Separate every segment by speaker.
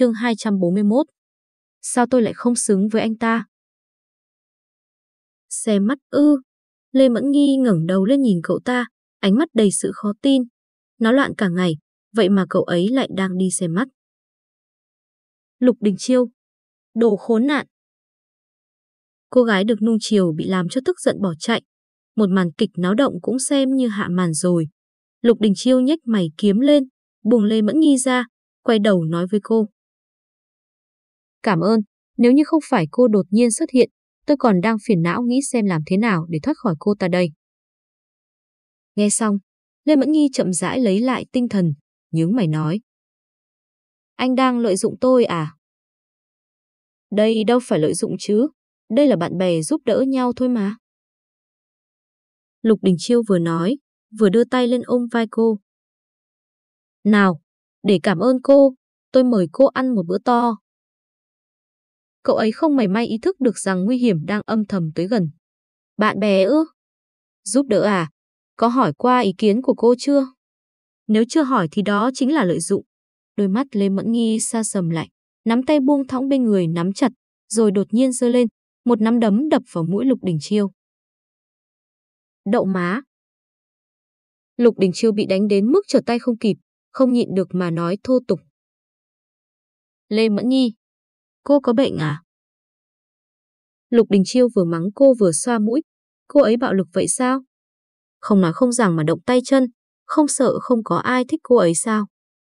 Speaker 1: Chương 241 Sao tôi lại không xứng với anh ta? xe mắt ư. Lê Mẫn Nghi ngẩng đầu lên nhìn cậu ta, ánh mắt đầy sự khó tin. Nó loạn cả ngày, vậy mà cậu ấy lại đang đi xe mắt. Lục Đình Chiêu. Đồ khốn nạn. Cô gái được nung chiều bị làm cho tức giận bỏ chạy. Một màn kịch náo động cũng xem như hạ màn rồi. Lục Đình Chiêu nhếch mày kiếm lên, buông Lê Mẫn Nghi ra, quay đầu nói với cô. Cảm ơn, nếu như không phải cô đột nhiên xuất hiện, tôi còn đang phiền não nghĩ xem làm thế nào để thoát khỏi cô ta đây. Nghe xong, Lê Mẫn Nghi chậm rãi lấy lại tinh thần, nhướng mày nói. Anh đang lợi dụng tôi à? Đây đâu phải lợi dụng chứ, đây là bạn bè giúp đỡ nhau thôi mà. Lục Đình Chiêu vừa nói, vừa đưa tay lên ôm vai cô. Nào, để cảm ơn cô, tôi mời cô ăn một bữa to. Cậu ấy không mảy may ý thức được rằng nguy hiểm đang âm thầm tới gần. Bạn bè ư? Giúp đỡ à? Có hỏi qua ý kiến của cô chưa? Nếu chưa hỏi thì đó chính là lợi dụng. Đôi mắt Lê Mẫn Nghi xa sầm lại, nắm tay buông thõng bên người nắm chặt, rồi đột nhiên giơ lên, một nắm đấm đập vào mũi Lục Đình Chiêu. Đậu má. Lục Đình Chiêu bị đánh đến mức trở tay không kịp, không nhịn được mà nói thô tục. Lê Mẫn Nhi, cô có bệnh à? Lục Đình Chiêu vừa mắng cô vừa xoa mũi, cô ấy bạo lực vậy sao? Không nói không rằng mà động tay chân, không sợ không có ai thích cô ấy sao?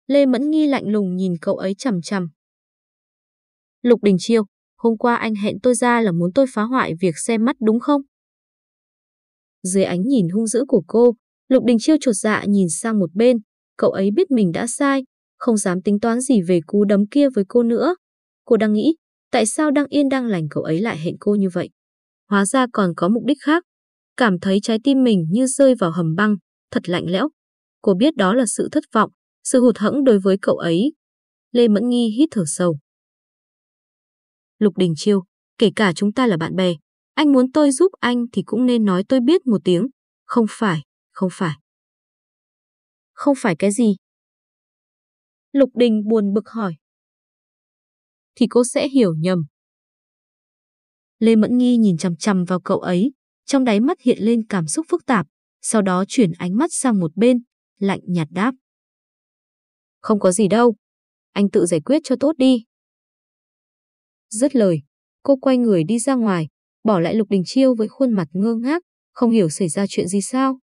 Speaker 1: Lê Mẫn Nghi lạnh lùng nhìn cậu ấy chằm chằm. Lục Đình Chiêu, hôm qua anh hẹn tôi ra là muốn tôi phá hoại việc xem mắt đúng không? Dưới ánh nhìn hung dữ của cô, Lục Đình Chiêu chột dạ nhìn sang một bên, cậu ấy biết mình đã sai, không dám tính toán gì về cú đấm kia với cô nữa. Cô đang nghĩ, tại sao đang yên đang lành cậu ấy lại hẹn cô như vậy? Hóa ra còn có mục đích khác. Cảm thấy trái tim mình như rơi vào hầm băng, thật lạnh lẽo. Cô biết đó là sự thất vọng, sự hụt hẫng đối với cậu ấy. Lê Mẫn Nghi hít thở sâu. Lục Đình Chiêu, kể cả chúng ta là bạn bè, anh muốn tôi giúp anh thì cũng nên nói tôi biết một tiếng. Không phải, không phải. Không phải cái gì? Lục Đình buồn bực hỏi. Thì cô sẽ hiểu nhầm. Lê Mẫn Nghi nhìn chằm chằm vào cậu ấy, trong đáy mắt hiện lên cảm xúc phức tạp, sau đó chuyển ánh mắt sang một bên, lạnh nhạt đáp. Không có gì đâu, anh tự giải quyết cho tốt đi. Dứt lời, cô quay người đi ra ngoài, bỏ lại Lục Đình Chiêu với khuôn mặt ngơ ngác, không hiểu xảy ra chuyện gì sao.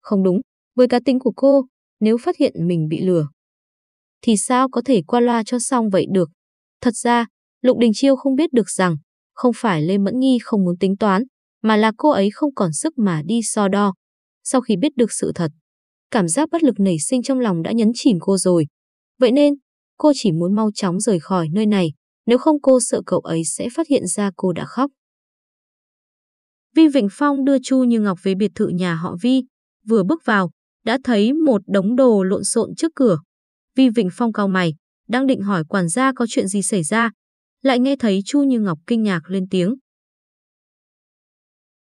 Speaker 1: Không đúng, với cá tính của cô, nếu phát hiện mình bị lừa, thì sao có thể qua loa cho xong vậy được. Thật ra, Lục Đình Chiêu không biết được rằng, không phải Lê Mẫn Nghi không muốn tính toán, mà là cô ấy không còn sức mà đi so đo. Sau khi biết được sự thật, cảm giác bất lực nảy sinh trong lòng đã nhấn chìm cô rồi. Vậy nên, cô chỉ muốn mau chóng rời khỏi nơi này, nếu không cô sợ cậu ấy sẽ phát hiện ra cô đã khóc. Vi Vịnh Phong đưa Chu Như Ngọc về biệt thự nhà họ Vi, vừa bước vào, đã thấy một đống đồ lộn xộn trước cửa. Vi Vịnh Phong cao mày, đang định hỏi quản gia có chuyện gì xảy ra, lại nghe thấy Chu Như Ngọc kinh ngạc lên tiếng.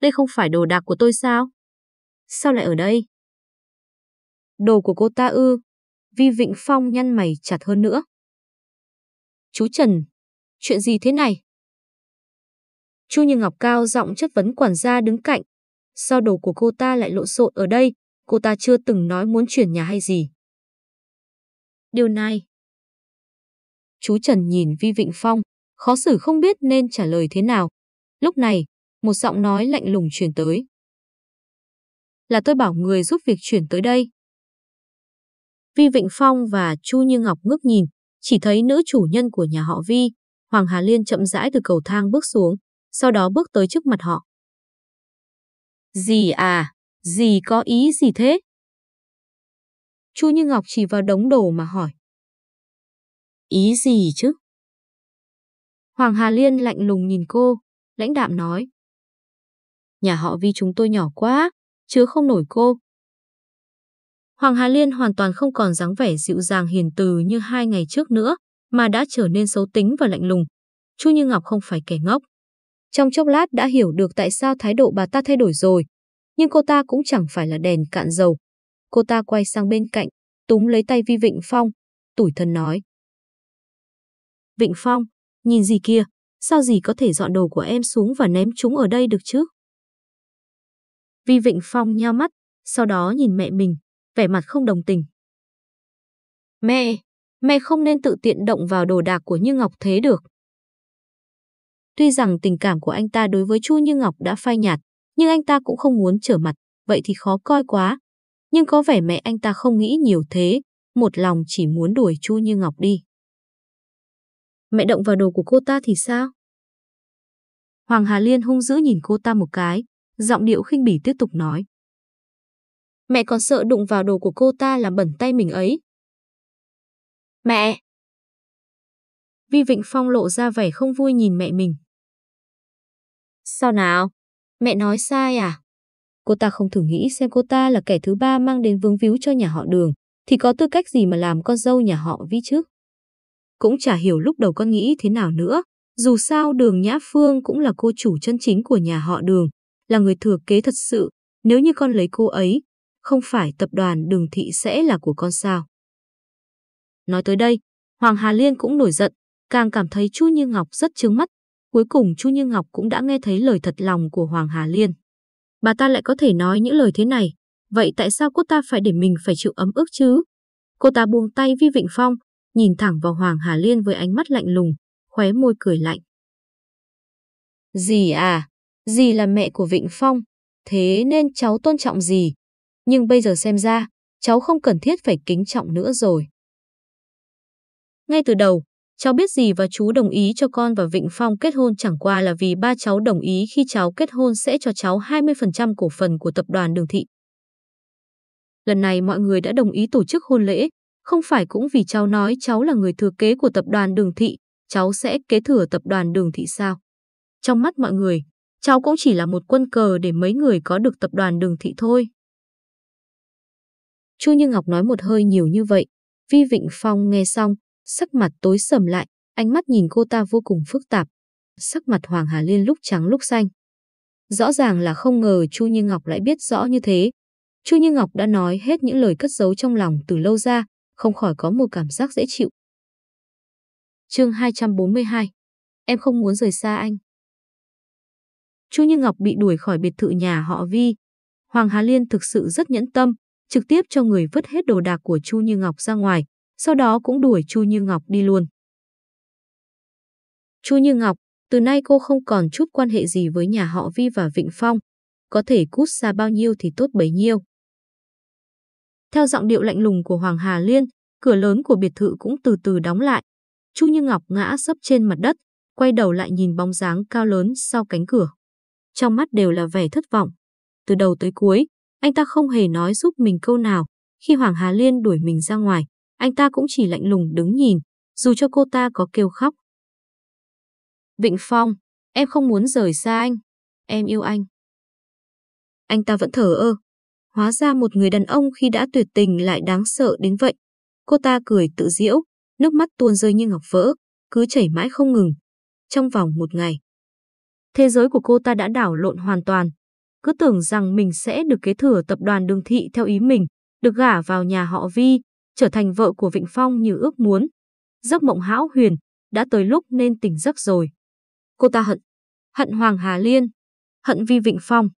Speaker 1: Đây không phải đồ đạc của tôi sao? Sao lại ở đây? Đồ của cô ta ư? Vi Vịnh Phong nhăn mày chặt hơn nữa. Chú Trần, chuyện gì thế này? Chu Như Ngọc cao giọng chất vấn quản gia đứng cạnh. Sao đồ của cô ta lại lộn xộn ở đây? Cô ta chưa từng nói muốn chuyển nhà hay gì. Điều này. Chú Trần nhìn Vi Vịnh Phong, khó xử không biết nên trả lời thế nào. Lúc này, một giọng nói lạnh lùng truyền tới. Là tôi bảo người giúp việc chuyển tới đây. Vi Vịnh Phong và Chu Như Ngọc ngước nhìn, chỉ thấy nữ chủ nhân của nhà họ Vi, Hoàng Hà Liên chậm rãi từ cầu thang bước xuống, sau đó bước tới trước mặt họ. Gì à? Gì có ý gì thế? Chu Như Ngọc chỉ vào đống đồ mà hỏi. Ý gì chứ? Hoàng Hà Liên lạnh lùng nhìn cô, lãnh đạm nói. Nhà họ Vi chúng tôi nhỏ quá, chứ không nổi cô. Hoàng Hà Liên hoàn toàn không còn dáng vẻ dịu dàng hiền từ như hai ngày trước nữa, mà đã trở nên xấu tính và lạnh lùng. Chu Như Ngọc không phải kẻ ngốc. Trong chốc lát đã hiểu được tại sao thái độ bà ta thay đổi rồi. Nhưng cô ta cũng chẳng phải là đèn cạn dầu. Cô ta quay sang bên cạnh, túm lấy tay Vi Vịnh Phong, tủi thân nói. Vịnh Phong, nhìn gì kia, sao gì có thể dọn đồ của em xuống và ném chúng ở đây được chứ? Vi Vịnh Phong nhao mắt, sau đó nhìn mẹ mình, vẻ mặt không đồng tình. Mẹ, mẹ không nên tự tiện động vào đồ đạc của Như Ngọc thế được. Tuy rằng tình cảm của anh ta đối với Chu Như Ngọc đã phai nhạt, nhưng anh ta cũng không muốn trở mặt, vậy thì khó coi quá. Nhưng có vẻ mẹ anh ta không nghĩ nhiều thế, một lòng chỉ muốn đuổi Chu Như Ngọc đi. Mẹ động vào đồ của cô ta thì sao? Hoàng Hà Liên hung dữ nhìn cô ta một cái, giọng điệu khinh bỉ tiếp tục nói. Mẹ còn sợ đụng vào đồ của cô ta làm bẩn tay mình ấy. Mẹ! Vi Vịnh Phong lộ ra vẻ không vui nhìn mẹ mình. Sao nào? Mẹ nói sai à? Cô ta không thử nghĩ xem cô ta là kẻ thứ ba mang đến vướng víu cho nhà họ đường, thì có tư cách gì mà làm con dâu nhà họ Vi chứ? Cũng chả hiểu lúc đầu con nghĩ thế nào nữa, dù sao đường Nhã Phương cũng là cô chủ chân chính của nhà họ đường, là người thừa kế thật sự, nếu như con lấy cô ấy, không phải tập đoàn đường thị sẽ là của con sao. Nói tới đây, Hoàng Hà Liên cũng nổi giận, càng cảm thấy Chu Như Ngọc rất trướng mắt. Cuối cùng Chu Như Ngọc cũng đã nghe thấy lời thật lòng của Hoàng Hà Liên. Bà ta lại có thể nói những lời thế này, vậy tại sao cô ta phải để mình phải chịu ấm ức chứ? Cô ta buông tay Vi Vịnh Phong, nhìn thẳng vào Hoàng Hà Liên với ánh mắt lạnh lùng, khóe môi cười lạnh. Dì à, dì là mẹ của Vịnh Phong, thế nên cháu tôn trọng dì. Nhưng bây giờ xem ra, cháu không cần thiết phải kính trọng nữa rồi. Ngay từ đầu, cháu biết dì và chú đồng ý cho con và Vịnh Phong kết hôn chẳng qua là vì ba cháu đồng ý khi cháu kết hôn sẽ cho cháu 20% cổ phần của tập đoàn Đường Thị. Lần này mọi người đã đồng ý tổ chức hôn lễ, không phải cũng vì cháu nói cháu là người thừa kế của tập đoàn Đường Thị, cháu sẽ kế thừa tập đoàn Đường Thị sao? Trong mắt mọi người, cháu cũng chỉ là một quân cờ để mấy người có được tập đoàn Đường Thị thôi. Chu Như Ngọc nói một hơi nhiều như vậy, Vi Vịnh Phong nghe xong, sắc mặt tối sầm lại, ánh mắt nhìn cô ta vô cùng phức tạp. Sắc mặt Hoàng Hà Liên lúc trắng lúc xanh. Rõ ràng là không ngờ Chu Như Ngọc lại biết rõ như thế. Chu Như Ngọc đã nói hết những lời cất giấu trong lòng từ lâu ra, không khỏi có một cảm giác dễ chịu. Chương 242 Em không muốn rời xa anh. Chu Như Ngọc bị đuổi khỏi biệt thự nhà họ Vi. Hoàng Hà Liên thực sự rất nhẫn tâm, trực tiếp cho người vứt hết đồ đạc của Chu Như Ngọc ra ngoài, sau đó cũng đuổi Chu Như Ngọc đi luôn. Chu Như Ngọc, từ nay cô không còn chút quan hệ gì với nhà họ Vi và Vịnh Phong, có thể cút xa bao nhiêu thì tốt bấy nhiêu. Theo giọng điệu lạnh lùng của Hoàng Hà Liên, cửa lớn của biệt thự cũng từ từ đóng lại. Chu Như Ngọc ngã sấp trên mặt đất, quay đầu lại nhìn bóng dáng cao lớn sau cánh cửa. Trong mắt đều là vẻ thất vọng. Từ đầu tới cuối, anh ta không hề nói giúp mình câu nào. Khi Hoàng Hà Liên đuổi mình ra ngoài, anh ta cũng chỉ lạnh lùng đứng nhìn, dù cho cô ta có kêu khóc. Vịnh Phong, em không muốn rời xa anh. Em yêu anh. Anh ta vẫn thở ơ. Hóa ra một người đàn ông khi đã tuyệt tình lại đáng sợ đến vậy. Cô ta cười tự diễu, nước mắt tuôn rơi như ngọc vỡ, cứ chảy mãi không ngừng. Trong vòng một ngày, thế giới của cô ta đã đảo lộn hoàn toàn. Cứ tưởng rằng mình sẽ được kế thừa tập đoàn đường thị theo ý mình, được gả vào nhà họ Vi, trở thành vợ của Vịnh Phong như ước muốn. Giấc mộng hão huyền, đã tới lúc nên tỉnh giấc rồi. Cô ta hận, hận Hoàng Hà Liên, hận Vi Vịnh Phong,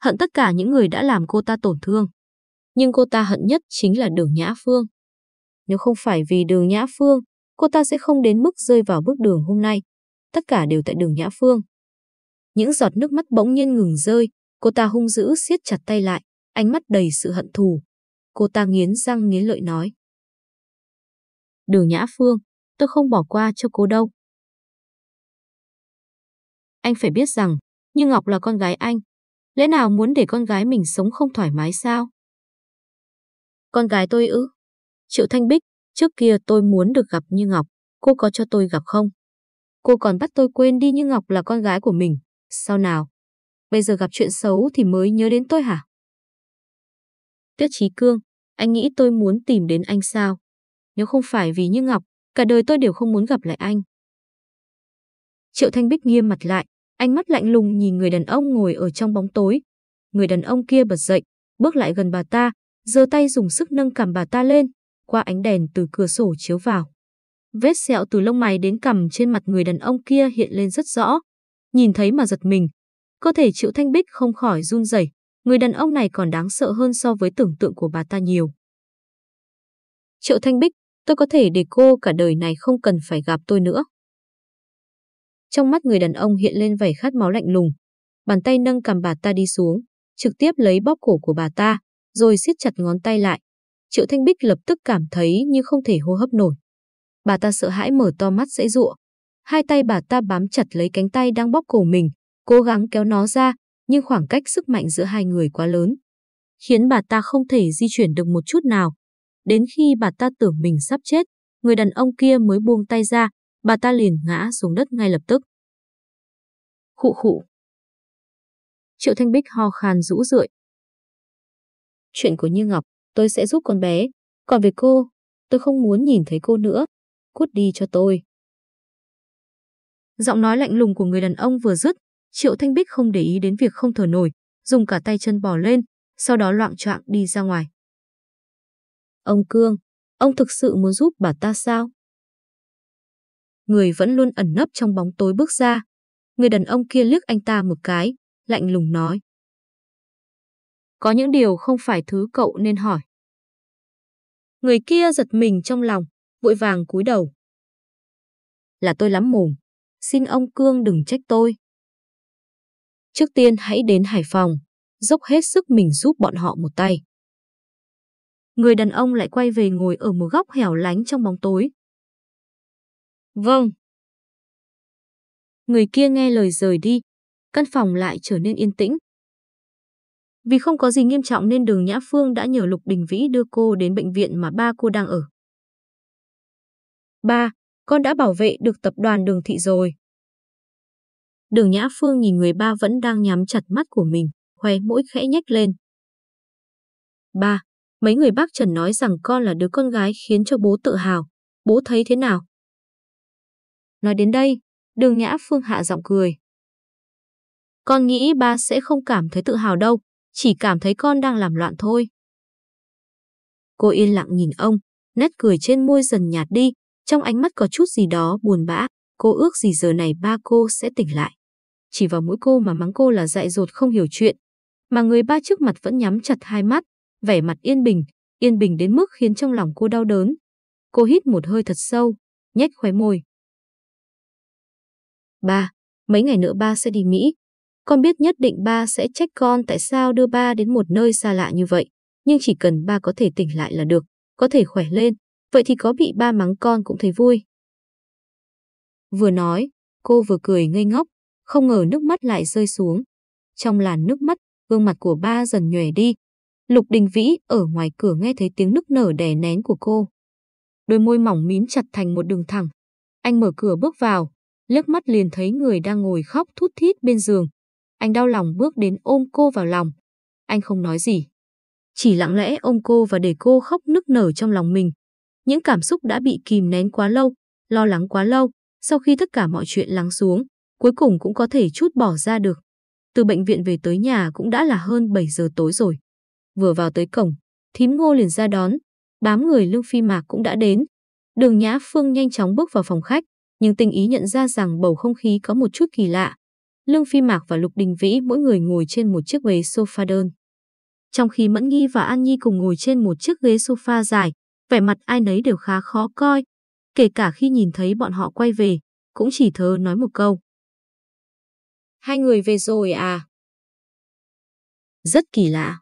Speaker 1: hận tất cả những người đã làm cô ta tổn thương. Nhưng cô ta hận nhất chính là đường Nhã Phương. Nếu không phải vì đường Nhã Phương, cô ta sẽ không đến mức rơi vào bước đường hôm nay. Tất cả đều tại đường Nhã Phương. Những giọt nước mắt bỗng nhiên ngừng rơi, cô ta hung dữ siết chặt tay lại, ánh mắt đầy sự hận thù. Cô ta nghiến răng nghiến lợi nói. Đường Nhã Phương, tôi không bỏ qua cho cô đâu. Anh phải biết rằng, Như Ngọc là con gái anh. Lẽ nào muốn để con gái mình sống không thoải mái sao? Con gái tôi ư? Triệu Thanh Bích, trước kia tôi muốn được gặp Như Ngọc, cô có cho tôi gặp không? Cô còn bắt tôi quên đi Như Ngọc là con gái của mình, sao nào? Bây giờ gặp chuyện xấu thì mới nhớ đến tôi hả? Tiết Chí Cương, anh nghĩ tôi muốn tìm đến anh sao? Nếu không phải vì Như Ngọc, cả đời tôi đều không muốn gặp lại anh. Triệu Thanh Bích nghiêm mặt lại, ánh mắt lạnh lùng nhìn người đàn ông ngồi ở trong bóng tối. Người đàn ông kia bật dậy, bước lại gần bà ta, giơ tay dùng sức nâng cằm bà ta lên, qua ánh đèn từ cửa sổ chiếu vào. Vết sẹo từ lông mày đến cằm trên mặt người đàn ông kia hiện lên rất rõ. Nhìn thấy mà giật mình. Cơ thể Triệu Thanh Bích không khỏi run rẩy. Người đàn ông này còn đáng sợ hơn so với tưởng tượng của bà ta nhiều. Triệu Thanh Bích, tôi có thể để cô cả đời này không cần phải gặp tôi nữa. Trong mắt người đàn ông hiện lên vẻ khát máu lạnh lùng. Bàn tay nâng cầm bà ta đi xuống, trực tiếp lấy bóp cổ của bà ta, rồi siết chặt ngón tay lại. Triệu Thanh Bích lập tức cảm thấy như không thể hô hấp nổi. Bà ta sợ hãi mở to mắt dãy dụa. Hai tay bà ta bám chặt lấy cánh tay đang bóp cổ mình, cố gắng kéo nó ra, nhưng khoảng cách sức mạnh giữa hai người quá lớn, khiến bà ta không thể di chuyển được một chút nào. Đến khi bà ta tưởng mình sắp chết, người đàn ông kia mới buông tay ra, bà ta liền ngã xuống đất ngay lập tức. Khụ khụ. Triệu Thanh Bích ho khan rũ rượi. Chuyện của Như Ngọc, tôi sẽ giúp con bé. Còn về cô, tôi không muốn nhìn thấy cô nữa. Cút đi cho tôi. Giọng nói lạnh lùng của người đàn ông vừa dứt, Triệu Thanh Bích không để ý đến việc không thở nổi, dùng cả tay chân bò lên, sau đó loạn choạng đi ra ngoài. Ông Cương, ông thực sự muốn giúp bà ta sao? Người vẫn luôn ẩn nấp trong bóng tối bước ra. Người đàn ông kia liếc anh ta một cái, lạnh lùng nói. Có những điều không phải thứ cậu nên hỏi. Người kia giật mình trong lòng, vội vàng cúi đầu. Là tôi lắm mồm, xin ông Cương đừng trách tôi. Trước tiên hãy đến Hải Phòng, dốc hết sức mình giúp bọn họ một tay. Người đàn ông lại quay về ngồi ở một góc hẻo lánh trong bóng tối. Vâng. Người kia nghe lời rời đi, căn phòng lại trở nên yên tĩnh. Vì không có gì nghiêm trọng nên đường Nhã Phương đã nhờ Lục Đình Vĩ đưa cô đến bệnh viện mà ba cô đang ở. Ba, con đã bảo vệ được tập đoàn đường thị rồi. Đường Nhã Phương nhìn người ba vẫn đang nhắm chặt mắt của mình, khoe mũi khẽ nhếch lên. Ba, mấy người bác Trần nói rằng con là đứa con gái khiến cho bố tự hào. Bố thấy thế nào? Nói đến đây, đường Nhã Phương hạ giọng cười. Con nghĩ ba sẽ không cảm thấy tự hào đâu, chỉ cảm thấy con đang làm loạn thôi. Cô yên lặng nhìn ông, nét cười trên môi dần nhạt đi, trong ánh mắt có chút gì đó buồn bã, cô ước gì giờ này ba cô sẽ tỉnh lại chỉ vào mũi cô mà mắng cô là dại dột không hiểu chuyện. Mà người ba trước mặt vẫn nhắm chặt hai mắt, vẻ mặt yên bình, yên bình đến mức khiến trong lòng cô đau đớn. Cô hít một hơi thật sâu, nhếch khóe môi. Ba, mấy ngày nữa ba sẽ đi Mỹ. Con biết nhất định ba sẽ trách con tại sao đưa ba đến một nơi xa lạ như vậy. Nhưng chỉ cần ba có thể tỉnh lại là được, có thể khỏe lên, vậy thì có bị ba mắng con cũng thấy vui. Vừa nói, cô vừa cười ngây ngốc, không ngờ nước mắt lại rơi xuống. Trong làn nước mắt, gương mặt của ba dần nhòe đi. Lục Đình Vĩ ở ngoài cửa nghe thấy tiếng nức nở đè nén của cô. Đôi môi mỏng mím chặt thành một đường thẳng. Anh mở cửa bước vào, liếc mắt liền thấy người đang ngồi khóc thút thít bên giường. Anh đau lòng bước đến ôm cô vào lòng. Anh không nói gì. Chỉ lặng lẽ ôm cô và để cô khóc nức nở trong lòng mình. Những cảm xúc đã bị kìm nén quá lâu, lo lắng quá lâu, sau khi tất cả mọi chuyện lắng xuống, cuối cùng cũng có thể chút bỏ ra được. Từ bệnh viện về tới nhà cũng đã là hơn 7 giờ tối rồi. Vừa vào tới cổng, thím ngô liền ra đón, bám người Lương Phi Mạc cũng đã đến. Đường Nhã Phương nhanh chóng bước vào phòng khách, nhưng tình ý nhận ra rằng bầu không khí có một chút kỳ lạ. Lương Phi Mạc và Lục Đình Vĩ mỗi người ngồi trên một chiếc ghế sofa đơn. Trong khi Mẫn Nghi và An Nhi cùng ngồi trên một chiếc ghế sofa dài, vẻ mặt ai nấy đều khá khó coi. Kể cả khi nhìn thấy bọn họ quay về, cũng chỉ thơ nói một câu. Hai người về rồi à? Rất kỳ lạ.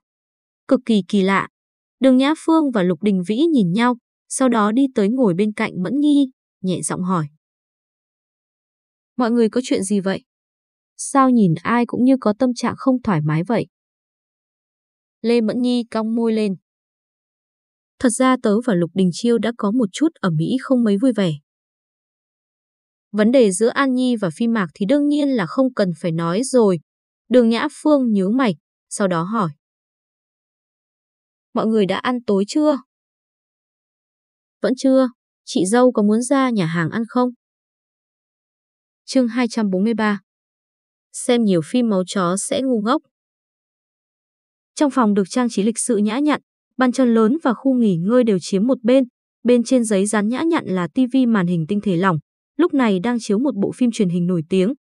Speaker 1: Cực kỳ kỳ lạ. Đường Nhã Phương và Lục Đình Vĩ nhìn nhau, sau đó đi tới ngồi bên cạnh Mẫn Nghi, nhẹ giọng hỏi. Mọi người có chuyện gì vậy? Sao nhìn ai cũng như có tâm trạng không thoải mái vậy? Lê Mẫn Nhi cong môi lên. Thật ra tớ và Lục Đình Chiêu đã có một chút ở Mỹ không mấy vui vẻ. Vấn đề giữa An Nhi và Phi Mạc thì đương nhiên là không cần phải nói rồi. Đường Nhã Phương nhớ mày, sau đó hỏi. Mọi người đã ăn tối chưa? Vẫn chưa, chị dâu có muốn ra nhà hàng ăn không? Chương 243 Xem nhiều phim máu chó sẽ ngu ngốc. Trong phòng được trang trí lịch sự nhã nhặn, bàn chân lớn và khu nghỉ ngơi đều chiếm một bên, bên trên giấy dán nhã nhặn là tivi màn hình tinh thể lỏng, lúc này đang chiếu một bộ phim truyền hình nổi tiếng.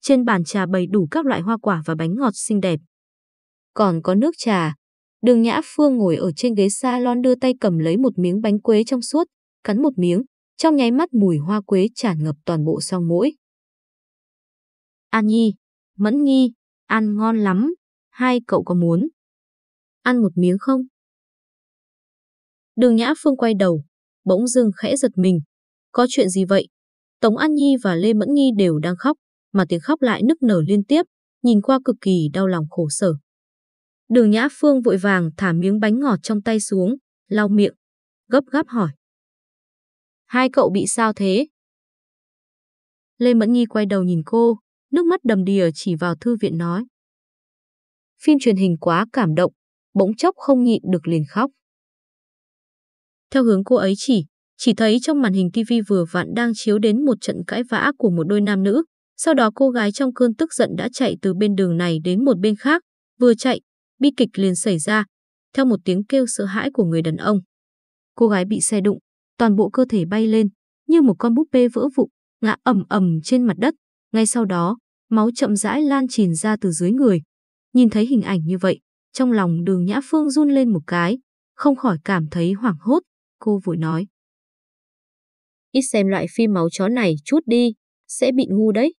Speaker 1: Trên bàn trà bày đủ các loại hoa quả và bánh ngọt xinh đẹp. Còn có nước trà. Đường Nhã Phương ngồi ở trên ghế salon đưa tay cầm lấy một miếng bánh quế trong suốt, cắn một miếng, trong nháy mắt mùi hoa quế tràn ngập toàn bộ song mũi. An Nhi, Mẫn Nghi, ăn ngon lắm, hai cậu có muốn? Ăn một miếng không? Đường Nhã Phương quay đầu, bỗng dưng khẽ giật mình. Có chuyện gì vậy? Tống An Nhi và Lê Mẫn Nghi đều đang khóc, mà tiếng khóc lại nức nở liên tiếp, nhìn qua cực kỳ đau lòng khổ sở. Đường Nhã Phương vội vàng thả miếng bánh ngọt trong tay xuống, lau miệng, gấp gáp hỏi. Hai cậu bị sao thế? Lê Mẫn Nghi quay đầu nhìn cô, nước mắt đầm đìa chỉ vào thư viện nói. Phim truyền hình quá cảm động, bỗng chốc không nhịn được liền khóc. Theo hướng cô ấy chỉ, chỉ thấy trong màn hình TV vừa vặn đang chiếu đến một trận cãi vã của một đôi nam nữ. Sau đó cô gái trong cơn tức giận đã chạy từ bên đường này đến một bên khác. Vừa chạy, bi kịch liền xảy ra, theo một tiếng kêu sợ hãi của người đàn ông. Cô gái bị xe đụng, toàn bộ cơ thể bay lên, như một con búp bê vỡ vụn, ngã ầm ầm trên mặt đất. Ngay sau đó, máu chậm rãi lan tràn ra từ dưới người. Nhìn thấy hình ảnh như vậy, trong lòng đường Nhã Phương run lên một cái, không khỏi cảm thấy hoảng hốt, cô vội nói. Ít xem loại phim máu chó này chút đi, sẽ bị ngu đấy.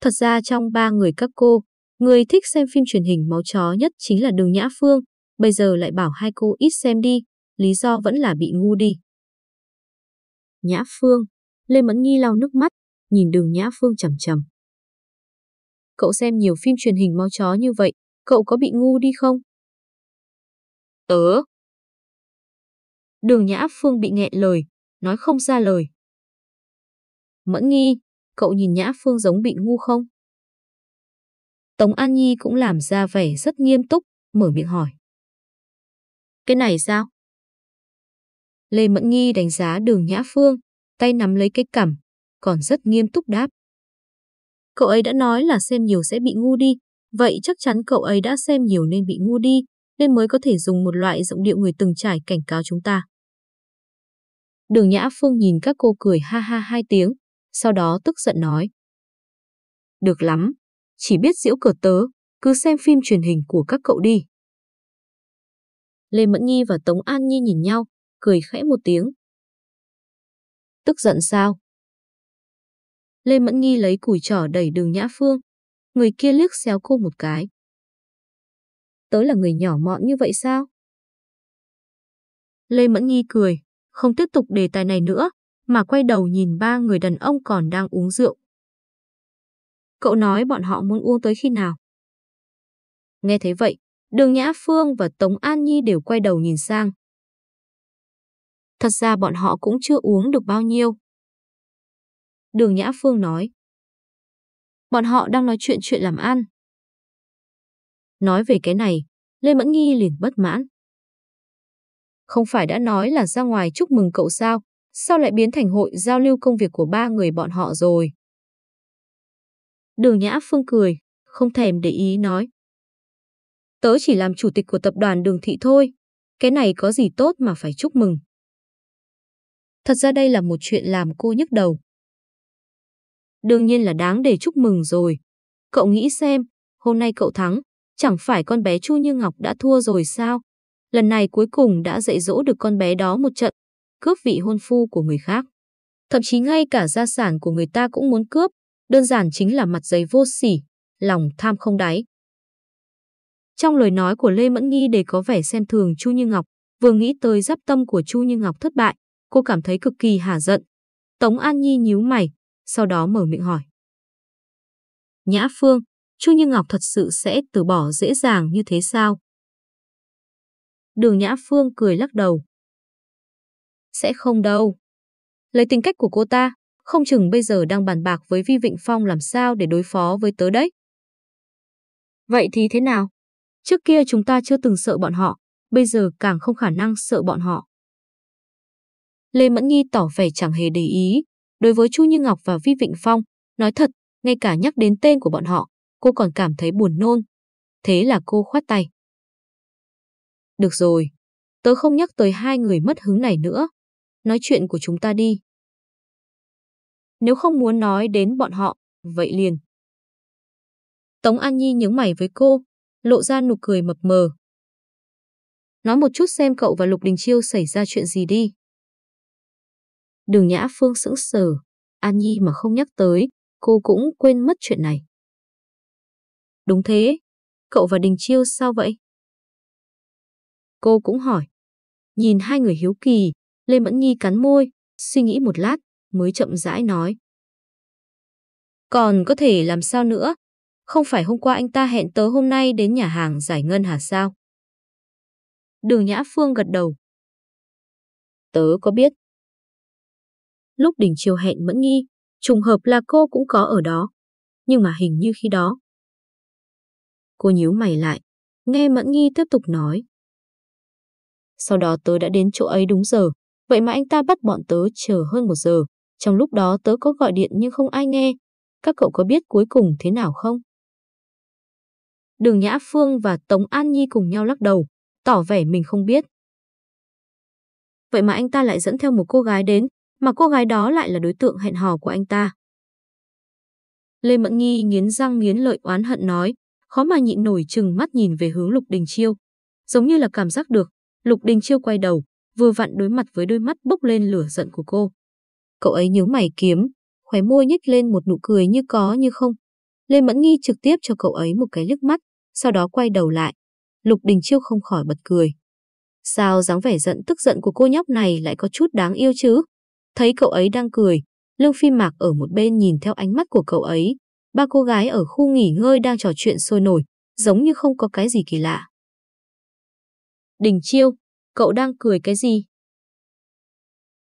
Speaker 1: Thật ra trong ba người các cô, người thích xem phim truyền hình máu chó nhất chính là đường Nhã Phương, bây giờ lại bảo hai cô ít xem đi, lý do vẫn là bị ngu đi. Nhã Phương, Lê Mẫn Nhi lau nước mắt, nhìn đường Nhã Phương chầm chầm. Cậu xem nhiều phim truyền hình máu chó như vậy, cậu có bị ngu đi không? Tớ. Đường Nhã Phương bị nghẹn lời, nói không ra lời. Mẫn nghi, cậu nhìn Nhã Phương giống bị ngu không? Tống An Nhi cũng làm ra vẻ rất nghiêm túc, mở miệng hỏi. Cái này sao? Lê Mẫn Nghi đánh giá đường Nhã Phương, tay nắm lấy cái cằm, còn rất nghiêm túc đáp. Cậu ấy đã nói là xem nhiều sẽ bị ngu đi, vậy chắc chắn cậu ấy đã xem nhiều nên bị ngu đi, nên mới có thể dùng một loại giọng điệu người từng trải cảnh cáo chúng ta. Đường Nhã Phương nhìn các cô cười ha ha hai tiếng, sau đó tức giận nói. Được lắm, chỉ biết diễu cờ tớ, cứ xem phim truyền hình của các cậu đi. Lê Mẫn Nhi và Tống An Nhi nhìn nhau, cười khẽ một tiếng. Tức giận sao? Lê Mẫn Nhi lấy củi trỏ đẩy đường Nhã Phương. Người kia liếc xéo cô một cái. Tớ là người nhỏ mọn như vậy sao? Lê Mẫn Nhi cười, không tiếp tục đề tài này nữa, mà quay đầu nhìn ba người đàn ông còn đang uống rượu. Cậu nói bọn họ muốn uống tới khi nào? Nghe thấy vậy, Đường Nhã Phương và Tống An Nhi đều quay đầu nhìn sang. Thật ra bọn họ cũng chưa uống được bao nhiêu. Đường Nhã Phương nói. Bọn họ đang nói chuyện chuyện làm ăn. Nói về cái này, Lê Mẫn Nghi liền bất mãn. Không phải đã nói là ra ngoài chúc mừng cậu sao, sao lại biến thành hội giao lưu công việc của ba người bọn họ rồi? Đường Nhã Phương cười, không thèm để ý nói. Tớ chỉ làm chủ tịch của tập đoàn đường thị thôi, cái này có gì tốt mà phải chúc mừng. Thật ra đây là một chuyện làm cô nhức đầu. Đương nhiên là đáng để chúc mừng rồi. Cậu nghĩ xem, hôm nay cậu thắng, chẳng phải con bé Chu Như Ngọc đã thua rồi sao? Lần này cuối cùng đã dạy dỗ được con bé đó một trận, cướp vị hôn phu của người khác. Thậm chí ngay cả gia sản của người ta cũng muốn cướp, đơn giản chính là mặt giấy vô sỉ, lòng tham không đáy. Trong lời nói của Lê Mẫn Nghi để có vẻ xem thường Chu Như Ngọc, vừa nghĩ tới giáp tâm của Chu Như Ngọc thất bại, cô cảm thấy cực kỳ hả giận. Tống An Nhi nhíu mày, sau đó mở miệng hỏi. Nhã Phương, Chu Như Ngọc thật sự sẽ từ bỏ dễ dàng như thế sao? Đường Nhã Phương cười lắc đầu. Sẽ không đâu. Lấy tính cách của cô ta, không chừng bây giờ đang bàn bạc với Vi Vịnh Phong làm sao để đối phó với tớ đấy. Vậy thì thế nào? Trước kia chúng ta chưa từng sợ bọn họ, bây giờ càng không khả năng sợ bọn họ. Lê Mẫn Nghi tỏ vẻ chẳng hề để ý. Đối với Chu Như Ngọc và Vi Vịnh Phong, nói thật, ngay cả nhắc đến tên của bọn họ, cô còn cảm thấy buồn nôn. Thế là cô khoát tay. Được rồi, tớ không nhắc tới hai người mất hứng này nữa. Nói chuyện của chúng ta đi. Nếu không muốn nói đến bọn họ, vậy liền. Tống An Nhi nhướng mày với cô, lộ ra nụ cười mập mờ. Nói một chút xem cậu và Lục Đình Chiêu xảy ra chuyện gì đi. Đường Nhã Phương sững sờ, An Nhi mà không nhắc tới, cô cũng quên mất chuyện này. Đúng thế, cậu và Đình Chiêu sao vậy? Cô cũng hỏi. Nhìn hai người hiếu kỳ, Lê Mẫn Nhi cắn môi, suy nghĩ một lát, mới chậm rãi nói. Còn có thể làm sao nữa? Không phải hôm qua anh ta hẹn tớ hôm nay đến nhà hàng giải ngân hả sao? Đường Nhã Phương gật đầu. Tớ có biết. Lúc đỉnh chiều hẹn Mẫn Nhi, trùng hợp là cô cũng có ở đó. Nhưng mà hình như khi đó. Cô nhíu mày lại, nghe Mẫn Nhi tiếp tục nói. Sau đó tớ đã đến chỗ ấy đúng giờ, vậy mà anh ta bắt bọn tớ chờ hơn một giờ. Trong lúc đó tớ có gọi điện nhưng không ai nghe. Các cậu có biết cuối cùng thế nào không? Đường Nhã Phương và Tống An Nhi cùng nhau lắc đầu, tỏ vẻ mình không biết. Vậy mà anh ta lại dẫn theo một cô gái đến, mà cô gái đó lại là đối tượng hẹn hò của anh ta. Lê Mẫn Nghi nghiến răng nghiến lợi oán hận nói, khó mà nhịn nổi chừng mắt nhìn về hướng Lục Đình Chiêu. Giống như là cảm giác được, Lục Đình Chiêu quay đầu, vừa vặn đối mặt với đôi mắt bốc lên lửa giận của cô. Cậu ấy nhớ mày kiếm, khóe môi nhếch lên một nụ cười như có như không. Lê Mẫn Nghi trực tiếp cho cậu ấy một cái liếc mắt, sau đó quay đầu lại. Lục Đình Chiêu không khỏi bật cười. Sao dáng vẻ giận tức giận của cô nhóc này lại có chút đáng yêu chứ? Thấy cậu ấy đang cười, Lương Phi Mạc ở một bên nhìn theo ánh mắt của cậu ấy. Ba cô gái ở khu nghỉ ngơi đang trò chuyện sôi nổi, giống như không có cái gì kỳ lạ. Đình Chiêu, cậu đang cười cái gì?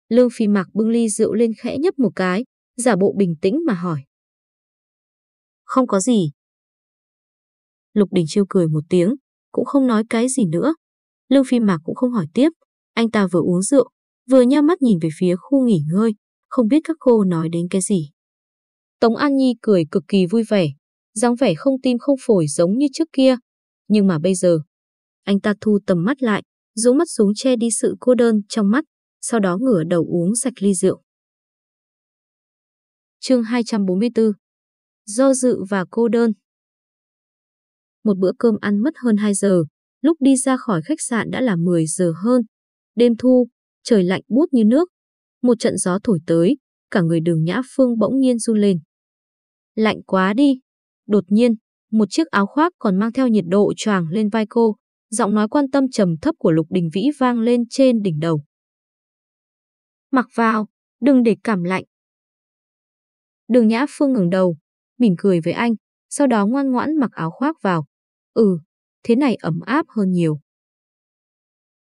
Speaker 1: Lương Phi Mạc bưng ly rượu lên khẽ nhấp một cái, giả bộ bình tĩnh mà hỏi. Không có gì. Lục Đình Chiêu cười một tiếng, cũng không nói cái gì nữa. Lương Phi Mạc cũng không hỏi tiếp, anh ta vừa uống rượu, vừa nheo mắt nhìn về phía khu nghỉ ngơi, không biết các cô nói đến cái gì. Tống An Nhi cười cực kỳ vui vẻ, dáng vẻ không tim không phổi giống như trước kia. Nhưng mà bây giờ, anh ta thu tầm mắt lại, rũ mắt xuống che đi sự cô đơn trong mắt, sau đó ngửa đầu uống sạch ly rượu. Chương 244 Do dự và cô đơn Một bữa cơm ăn mất hơn 2 giờ, lúc đi ra khỏi khách sạn đã là 10 giờ hơn. Đêm thu, trời lạnh buốt như nước. Một trận gió thổi tới, cả người đường Nhã Phương bỗng nhiên run lên. Lạnh quá đi. Đột nhiên, một chiếc áo khoác còn mang theo nhiệt độ choàng lên vai cô, giọng nói quan tâm trầm thấp của Lục Đình Vĩ vang lên trên đỉnh đầu. Mặc vào, đừng để cảm lạnh. Đường Nhã Phương ngừng đầu, mỉm cười với anh, sau đó ngoan ngoãn mặc áo khoác vào. Ừ, thế này ấm áp hơn nhiều.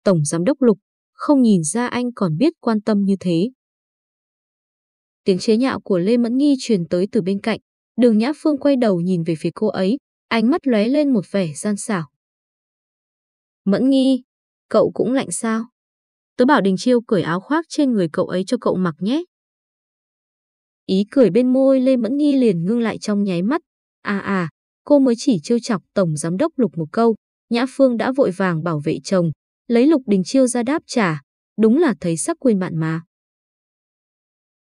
Speaker 1: Tổng Giám đốc Lục, không nhìn ra anh còn biết quan tâm như thế. Tiếng chế nhạo của Lê Mẫn Nghi truyền tới từ bên cạnh, đường Nhã Phương quay đầu nhìn về phía cô ấy, ánh mắt lóe lên một vẻ gian xảo. Mẫn Nghi, cậu cũng lạnh sao? Tớ bảo Đình Chiêu cởi áo khoác trên người cậu ấy cho cậu mặc nhé. Ý cười bên môi Lê Mẫn Nghi liền ngưng lại trong nháy mắt. À à, cô mới chỉ trêu chọc Tổng Giám đốc Lục một câu, Nhã Phương đã vội vàng bảo vệ chồng, lấy Lục Đình Chiêu ra đáp trả, đúng là thấy sắc quên bạn mà.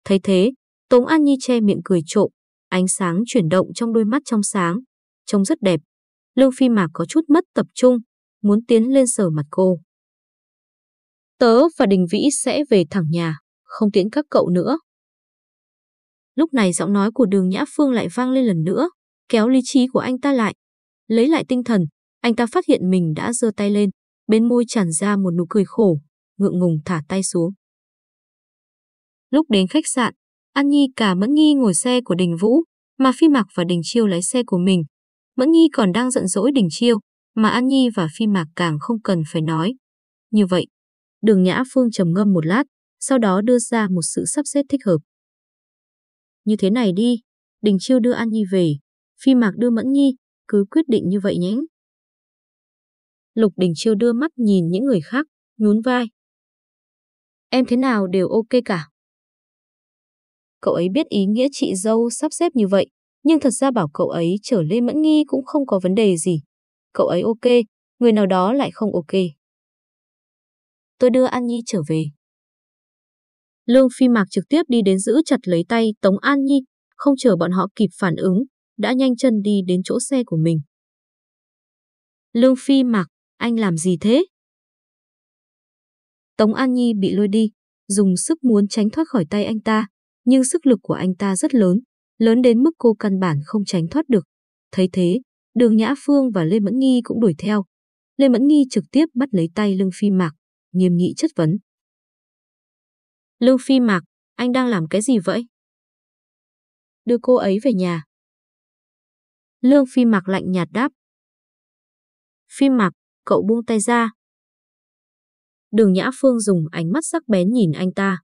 Speaker 1: Thấy thế, Tống An Nhi che miệng cười trộm, ánh sáng chuyển động trong đôi mắt trong sáng, trông rất đẹp. Lương Phi Mạc có chút mất tập trung, muốn tiến lên sờ mặt cô. Tớ và Đình Vĩ sẽ về thẳng nhà, không tiễn các cậu nữa. Lúc này giọng nói của đường Nhã Phương lại vang lên lần nữa, kéo lý trí của anh ta lại. Lấy lại tinh thần, anh ta phát hiện mình đã giơ tay lên, bên môi tràn ra một nụ cười khổ, ngượng ngùng thả tay xuống. Lúc đến khách sạn, An Nhi cả Mẫn Nhi ngồi xe của Đình Vũ, mà Phi Mạc và Đình Chiêu lái xe của mình. Mẫn Nhi còn đang giận dỗi Đình Chiêu, mà An Nhi và Phi Mạc càng không cần phải nói. Như vậy, đường Nhã Phương trầm ngâm một lát, sau đó đưa ra một sự sắp xếp thích hợp. Như thế này đi, Đình Chiêu đưa An Nhi về, Phi Mạc đưa Mẫn Nhi, cứ quyết định như vậy nhé. Lục Đình Chiêu đưa mắt nhìn những người khác, nhún vai. Em thế nào đều ok cả. Cậu ấy biết ý nghĩa chị dâu sắp xếp như vậy, nhưng thật ra bảo cậu ấy trở lên Mẫn Nghi cũng không có vấn đề gì. Cậu ấy ok, người nào đó lại không ok. tôi đưa An Nhi trở về. Lương Phi Mạc trực tiếp đi đến giữ chặt lấy tay Tống An Nhi, không chờ bọn họ kịp phản ứng, đã nhanh chân đi đến chỗ xe của mình. Lương Phi Mạc, anh làm gì thế? Tống An Nhi bị lôi đi, dùng sức muốn tránh thoát khỏi tay anh ta, nhưng sức lực của anh ta rất lớn, lớn đến mức cô căn bản không tránh thoát được. Thấy thế, Đường Nhã Phương và Lê Mẫn Nghi cũng đuổi theo. Lê Mẫn Nghi trực tiếp bắt lấy tay Lương Phi Mạc, nghiêm nghị chất vấn. Lương Phi Mạc, anh đang làm cái gì vậy? Đưa cô ấy về nhà. Lương Phi Mạc lạnh nhạt đáp. Phi Mạc, cậu buông tay ra. Đường Nhã Phương dùng ánh mắt sắc bén nhìn anh ta.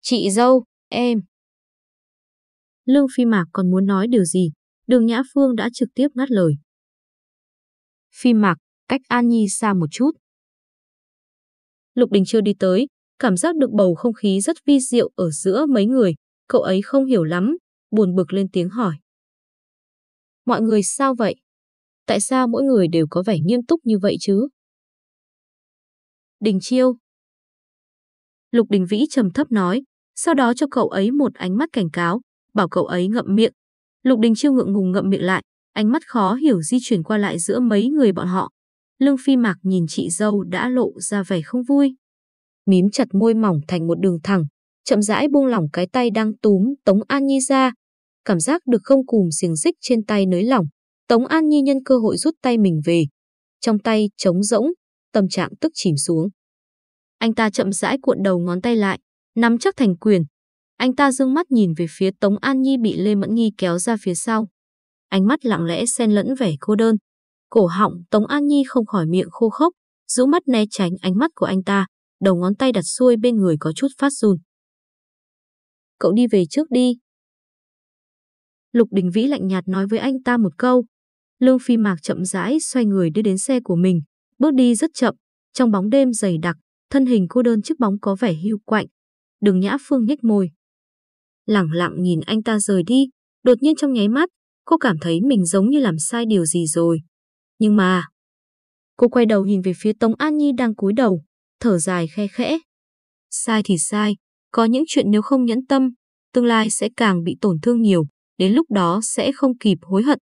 Speaker 1: Chị dâu, em. Lương Phi Mạc còn muốn nói điều gì, đường Nhã Phương đã trực tiếp ngắt lời. Phi Mạc, cách An Nhi xa một chút. Lục Đình chưa đi tới, cảm giác được bầu không khí rất vi diệu ở giữa mấy người, cậu ấy không hiểu lắm, buồn bực lên tiếng hỏi. Mọi người sao vậy? Tại sao mỗi người đều có vẻ nghiêm túc như vậy chứ? Đình Chiêu. Lục Đình Vĩ trầm thấp nói, sau đó cho cậu ấy một ánh mắt cảnh cáo, bảo cậu ấy ngậm miệng. Lục Đình Chiêu ngượng ngùng ngậm miệng lại, ánh mắt khó hiểu di chuyển qua lại giữa mấy người bọn họ. Lương Phi Mạc nhìn chị dâu đã lộ ra vẻ không vui. Mím chặt môi mỏng thành một đường thẳng, chậm rãi buông lỏng cái tay đang túm Tống An Nhi ra. Cảm giác được không cùm xiềng xích trên tay nới lỏng. Tống An Nhi nhân cơ hội rút tay mình về. Trong tay trống rỗng, tâm trạng tức chìm xuống. Anh ta chậm rãi cuộn đầu ngón tay lại, nắm chắc thành quyền. Anh ta dương mắt nhìn về phía Tống An Nhi bị Lê Mẫn Nghi kéo ra phía sau. Ánh mắt lặng lẽ xen lẫn vẻ cô đơn. Cổ họng Tống An Nhi không khỏi miệng khô khốc, rũ mắt né tránh ánh mắt của anh ta, đầu ngón tay đặt xuôi bên người có chút phát run. Cậu đi về trước đi. Lục Đình Vĩ lạnh nhạt nói với anh ta một câu. Lương Phi Mạc chậm rãi xoay người đi đến xe của mình, bước đi rất chậm, trong bóng đêm dày đặc, thân hình cô đơn trước bóng có vẻ hưu quạnh. Đường Nhã Phương nhếch môi. lẳng lặng nhìn anh ta rời đi, đột nhiên trong nháy mắt, cô cảm thấy mình giống như làm sai điều gì rồi. Nhưng mà... Cô quay đầu nhìn về phía Tống An Nhi đang cúi đầu, thở dài khe khẽ. Sai thì sai, có những chuyện nếu không nhẫn tâm, tương lai sẽ càng bị tổn thương nhiều, đến lúc đó sẽ không kịp hối hận.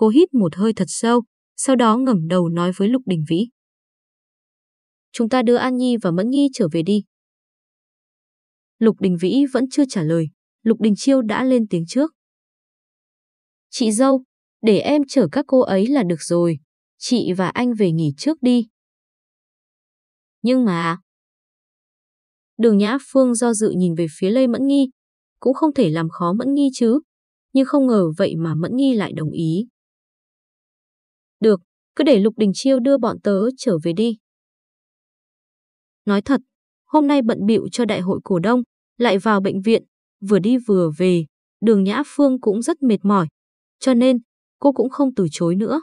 Speaker 1: Cô hít một hơi thật sâu, sau đó ngẩng đầu nói với Lục Đình Vĩ. Chúng ta đưa An Nhi và Mẫn Nhi trở về đi. Lục Đình Vĩ vẫn chưa trả lời, Lục Đình Chiêu đã lên tiếng trước. Chị dâu, để em chở các cô ấy là được rồi, chị và anh về nghỉ trước đi. Nhưng mà... Đường Nhã Phương do dự nhìn về phía Lê Mẫn Nghi, cũng không thể làm khó Mẫn Nghi chứ, nhưng không ngờ vậy mà Mẫn Nghi lại đồng ý. Được, cứ để Lục Đình Chiêu đưa bọn tớ trở về đi. Nói thật, hôm nay bận bịu cho đại hội cổ đông, lại vào bệnh viện, vừa đi vừa về, đường Nhã Phương cũng rất mệt mỏi, cho nên cô cũng không từ chối nữa.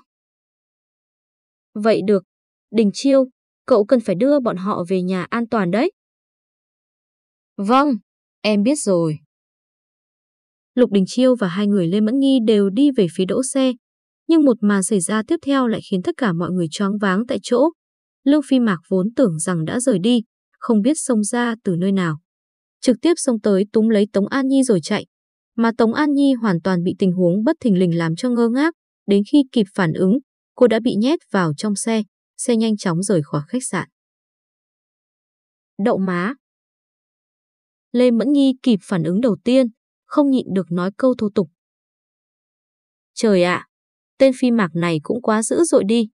Speaker 1: Vậy được, Đình Chiêu, cậu cần phải đưa bọn họ về nhà an toàn đấy. Vâng, em biết rồi. Lục Đình Chiêu và hai người Lê Mẫn Nghi đều đi về phía đỗ xe, nhưng một màn xảy ra tiếp theo lại khiến tất cả mọi người choáng váng tại chỗ. Lương Phi Mạc vốn tưởng rằng đã rời đi, không biết xông ra từ nơi nào. Trực tiếp xông tới túm lấy Tống An Nhi rồi chạy. Mà Tống An Nhi hoàn toàn bị tình huống bất thình lình làm cho ngơ ngác. Đến khi kịp phản ứng, cô đã bị nhét vào trong xe, xe nhanh chóng rời khỏi khách sạn. Đậu má Lê Mẫn Nhi kịp phản ứng đầu tiên, không nhịn được nói câu thô tục. Trời ạ, tên phi mạc này cũng quá dữ dội đi.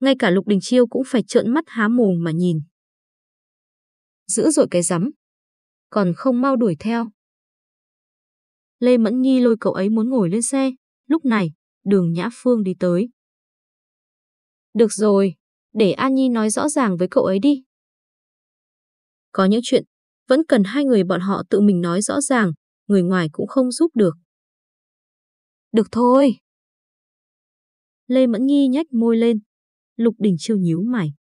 Speaker 1: Ngay cả Lục Đình Chiêu cũng phải trợn mắt há mồm mà nhìn. Dữ dội cái rắm. Còn không mau đuổi theo. Lê Mẫn Nhi lôi cậu ấy muốn ngồi lên xe. Lúc này, đường Nhã Phương đi tới. Được rồi, để An Nhi nói rõ ràng với cậu ấy đi. Có những chuyện, vẫn cần hai người bọn họ tự mình nói rõ ràng, người ngoài cũng không giúp được. Được thôi. Lê Mẫn Nhi nhách môi lên, Lục Đình Chiêu nhíu mày.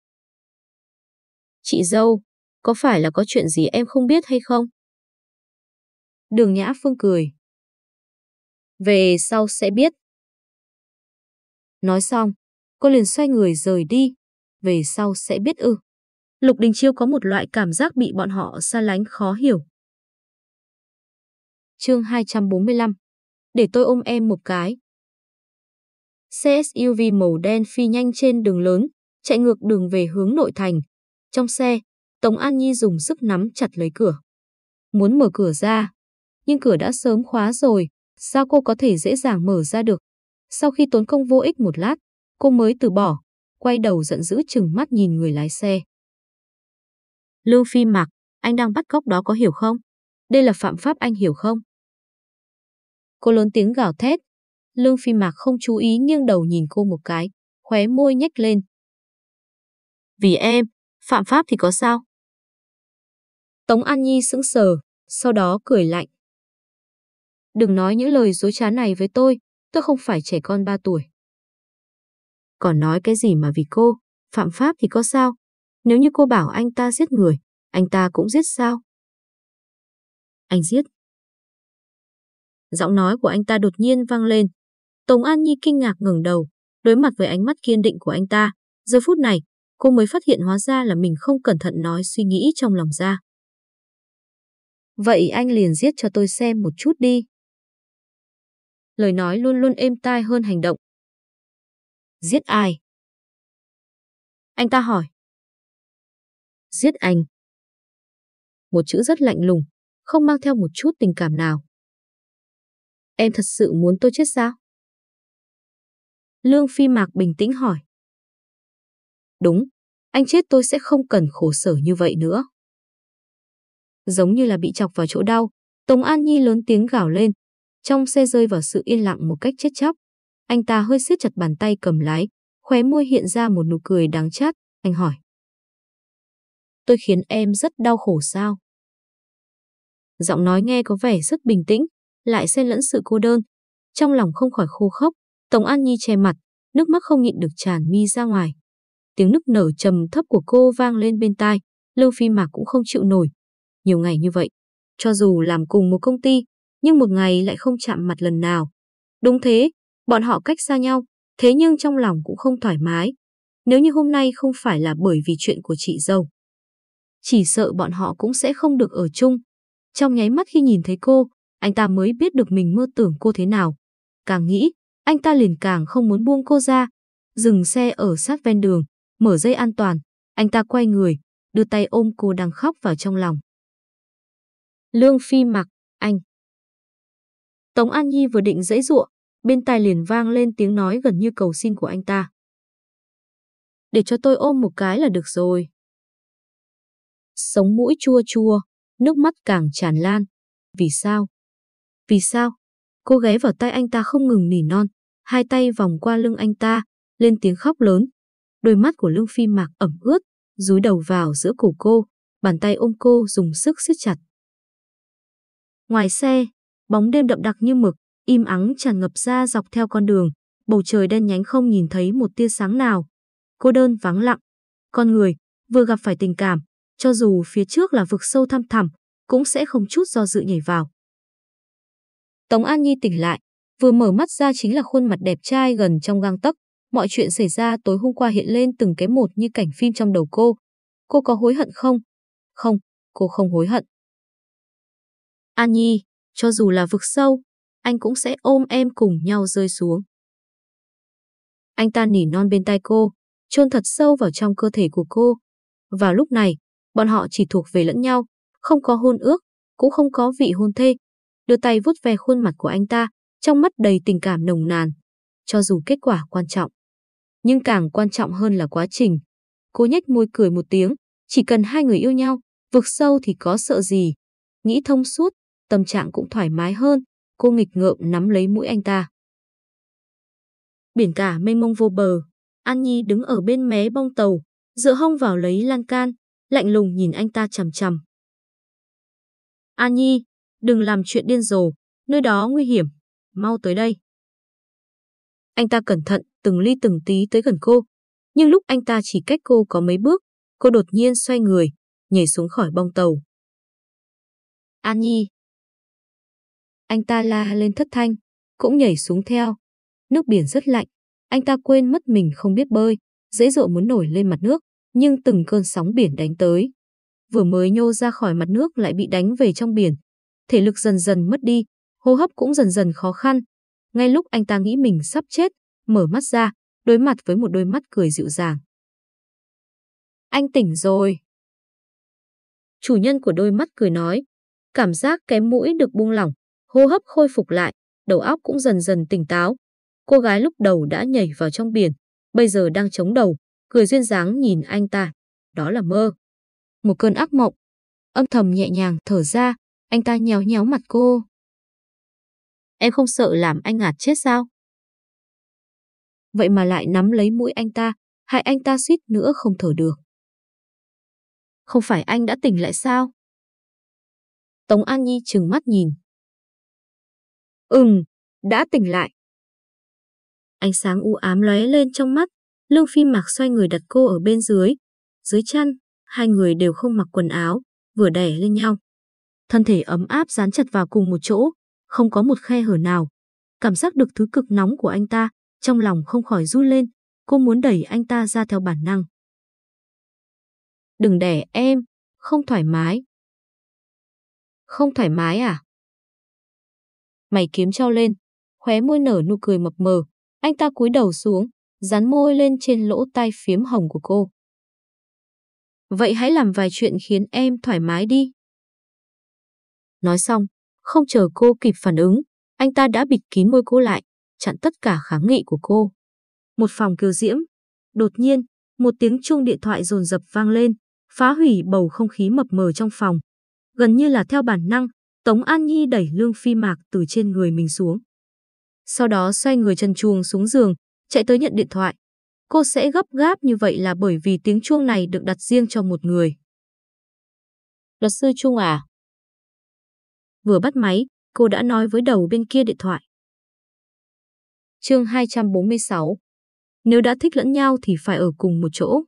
Speaker 1: Chị dâu, có phải là có chuyện gì em không biết hay không? Đường Nhã Phương cười. Về sau sẽ biết. Nói xong, cô liền xoay người rời đi. về sau sẽ biết ư. Lục Đình Chiêu có một loại cảm giác bị bọn họ xa lánh khó hiểu. Chương 245 để tôi ôm em một cái. Xe SUV màu đen phi nhanh trên đường lớn, chạy ngược đường về hướng nội thành. Trong xe, Tống An Nhi dùng sức nắm chặt lấy cửa. Muốn mở cửa ra, nhưng cửa đã sớm khóa rồi, sao cô có thể dễ dàng mở ra được? Sau khi tốn công vô ích một lát, cô mới từ bỏ, quay đầu giận dữ chừng mắt nhìn người lái xe. Lưu Phi Mạc, anh đang bắt cóc đó có hiểu không? Đây là phạm pháp anh hiểu không? Cô lớn tiếng gào thét. Lương Phi Mạc không chú ý nghiêng đầu nhìn cô một cái, khóe môi nhếch lên. Vì em, phạm pháp thì có sao? Tống An Nhi sững sờ, sau đó cười lạnh. Đừng nói những lời dối trá này với tôi, tôi không phải trẻ con 3 tuổi. Còn nói cái gì mà vì cô, phạm pháp thì có sao? Nếu như cô bảo anh ta giết người, anh ta cũng giết sao? Anh giết. Giọng nói của anh ta đột nhiên vang lên. Tống An Nhi kinh ngạc ngẩng đầu, đối mặt với ánh mắt kiên định của anh ta. Giờ phút này, cô mới phát hiện hóa ra là mình không cẩn thận nói suy nghĩ trong lòng ra. Vậy anh liền giết cho tôi xem một chút đi. Lời nói luôn luôn êm tai hơn hành động. Giết ai? Anh ta hỏi. Giết anh. Một chữ rất lạnh lùng, không mang theo một chút tình cảm nào. Em thật sự muốn tôi chết sao? Lương Phi Mạc bình tĩnh hỏi. Đúng, anh chết tôi sẽ không cần khổ sở như vậy nữa. Giống như là bị chọc vào chỗ đau, Tống An Nhi lớn tiếng gào lên. Trong xe rơi vào sự yên lặng một cách chết chóc. Anh ta hơi siết chặt bàn tay cầm lái, khóe môi hiện ra một nụ cười đáng chát. Anh hỏi. Tôi khiến em rất đau khổ sao? Giọng nói nghe có vẻ rất bình tĩnh, lại xen lẫn sự cô đơn. Trong lòng không khỏi khô khốc, Tống An Nhi che mặt, nước mắt không nhịn được tràn mi ra ngoài. Tiếng nức nở trầm thấp của cô vang lên bên tai, lưu Phi Mạc cũng không chịu nổi. Nhiều ngày như vậy, cho dù làm cùng một công ty, nhưng một ngày lại không chạm mặt lần nào. Đúng thế, bọn họ cách xa nhau, thế nhưng trong lòng cũng không thoải mái. Nếu như hôm nay không phải là bởi vì chuyện của chị dâu. Chỉ sợ bọn họ cũng sẽ không được ở chung. Trong nháy mắt khi nhìn thấy cô, anh ta mới biết được mình mơ tưởng cô thế nào. Càng nghĩ, anh ta liền càng không muốn buông cô ra. Dừng xe ở sát ven đường, mở dây an toàn. Anh ta quay người, đưa tay ôm cô đang khóc vào trong lòng. Lương Phi mặc, anh. Tống An Nhi vừa định dãy ruộng, bên tai liền vang lên tiếng nói gần như cầu xin của anh ta. Để cho tôi ôm một cái là được rồi. Sống mũi chua chua, nước mắt càng tràn lan. Vì sao? Vì sao? Cô ghé vào tay anh ta không ngừng nỉ non, hai tay vòng qua lưng anh ta, lên tiếng khóc lớn. Đôi mắt của Lương Phi Mạc ẩm ướt, rúi đầu vào giữa cổ cô, bàn tay ôm cô dùng sức siết chặt. Ngoài xe, bóng đêm đậm đặc như mực, im ắng tràn ngập ra dọc theo con đường, bầu trời đen nhánh không nhìn thấy một tia sáng nào. Cô đơn vắng lặng, con người vừa gặp phải tình cảm, cho dù phía trước là vực sâu thăm thẳm, cũng sẽ không chút do dự nhảy vào. Tống An Nhi tỉnh lại, vừa mở mắt ra chính là khuôn mặt đẹp trai gần trong gang tấc. Mọi chuyện xảy ra tối hôm qua hiện lên từng cái một như cảnh phim trong đầu cô. Cô có hối hận không? Không, cô không hối hận. An Nhi, cho dù là vực sâu, anh cũng sẽ ôm em cùng nhau rơi xuống. Anh ta nỉ non bên tai cô, chôn thật sâu vào trong cơ thể của cô. Vào lúc này, bọn họ chỉ thuộc về lẫn nhau, không có hôn ước, cũng không có vị hôn thê. Đưa tay vuốt ve khuôn mặt của anh ta, trong mắt đầy tình cảm nồng nàn. Cho dù kết quả quan trọng, nhưng càng quan trọng hơn là quá trình. Cô nhếch môi cười một tiếng, chỉ cần hai người yêu nhau, vực sâu thì có sợ gì. Nghĩ thông suốt, tâm trạng cũng thoải mái hơn, cô nghịch ngợm nắm lấy mũi anh ta. Biển cả mênh mông vô bờ, An Nhi đứng ở bên mé bong tàu, dựa hông vào lấy lan can, lạnh lùng nhìn anh ta chằm chằm. An Nhi, đừng làm chuyện điên rồ, nơi đó nguy hiểm, mau tới đây. Anh ta cẩn thận, từng ly từng tí tới gần cô, nhưng lúc anh ta chỉ cách cô có mấy bước, cô đột nhiên xoay người, nhảy xuống khỏi bong tàu. An Nhi. Anh ta la lên thất thanh, cũng nhảy xuống theo. Nước biển rất lạnh, anh ta quên mất mình không biết bơi, dễ dội muốn nổi lên mặt nước, nhưng từng cơn sóng biển đánh tới. Vừa mới nhô ra khỏi mặt nước lại bị đánh về trong biển. Thể lực dần dần mất đi, hô hấp cũng dần dần khó khăn. Ngay lúc anh ta nghĩ mình sắp chết, mở mắt ra, đối mặt với một đôi mắt cười dịu dàng. Anh tỉnh rồi. Chủ nhân của đôi mắt cười nói, cảm giác cái mũi được buông lỏng, hô hấp khôi phục lại, đầu óc cũng dần dần tỉnh táo. Cô gái lúc đầu đã nhảy vào trong biển, bây giờ đang chống đầu, cười duyên dáng nhìn anh ta. Đó là mơ. Một cơn ác mộng. Âm thầm nhẹ nhàng thở ra, anh ta nhéo nhéo mặt cô. Em không sợ làm anh ngạt chết sao? Vậy mà lại nắm lấy mũi anh ta, hại anh ta suýt nữa không thở được. Không phải anh đã tỉnh lại sao? Tống An Nhi trừng mắt nhìn. Ừm, đã tỉnh lại. Ánh sáng u ám lóe lên trong mắt, Lương Phi Mạc xoay người đặt cô ở bên dưới. Dưới chân, hai người đều không mặc quần áo, vừa đè lên nhau. Thân thể ấm áp dán chặt vào cùng một chỗ, không có một khe hở nào. Cảm giác được thứ cực nóng của anh ta, trong lòng không khỏi run lên, cô muốn đẩy anh ta ra theo bản năng. Đừng đẻ em, không thoải mái. Không thoải mái à? Mày kiếm trao lên, khóe môi nở nụ cười mập mờ, anh ta cúi đầu xuống, dán môi lên trên lỗ tai phiếm hồng của cô. Vậy hãy làm vài chuyện khiến em thoải mái đi. Nói xong, không chờ cô kịp phản ứng, anh ta đã bịt kín môi cô lại, chặn tất cả kháng nghị của cô. Một phòng kiều diễm. Đột nhiên, một tiếng chuông điện thoại rồn rập vang lên, phá hủy bầu không khí mập mờ trong phòng. Gần như là theo bản năng, Tống An Nhi đẩy Lương Phi Mạc từ trên người mình xuống. Sau đó xoay người chân chuông xuống giường, chạy tới nhận điện thoại. Cô sẽ gấp gáp như vậy là bởi vì tiếng chuông này được đặt riêng cho một người. Luật sư Trung à? Vừa bắt máy, cô đã nói với đầu bên kia điện thoại. Chương 246 Nếu đã thích lẫn nhau thì phải ở cùng một chỗ.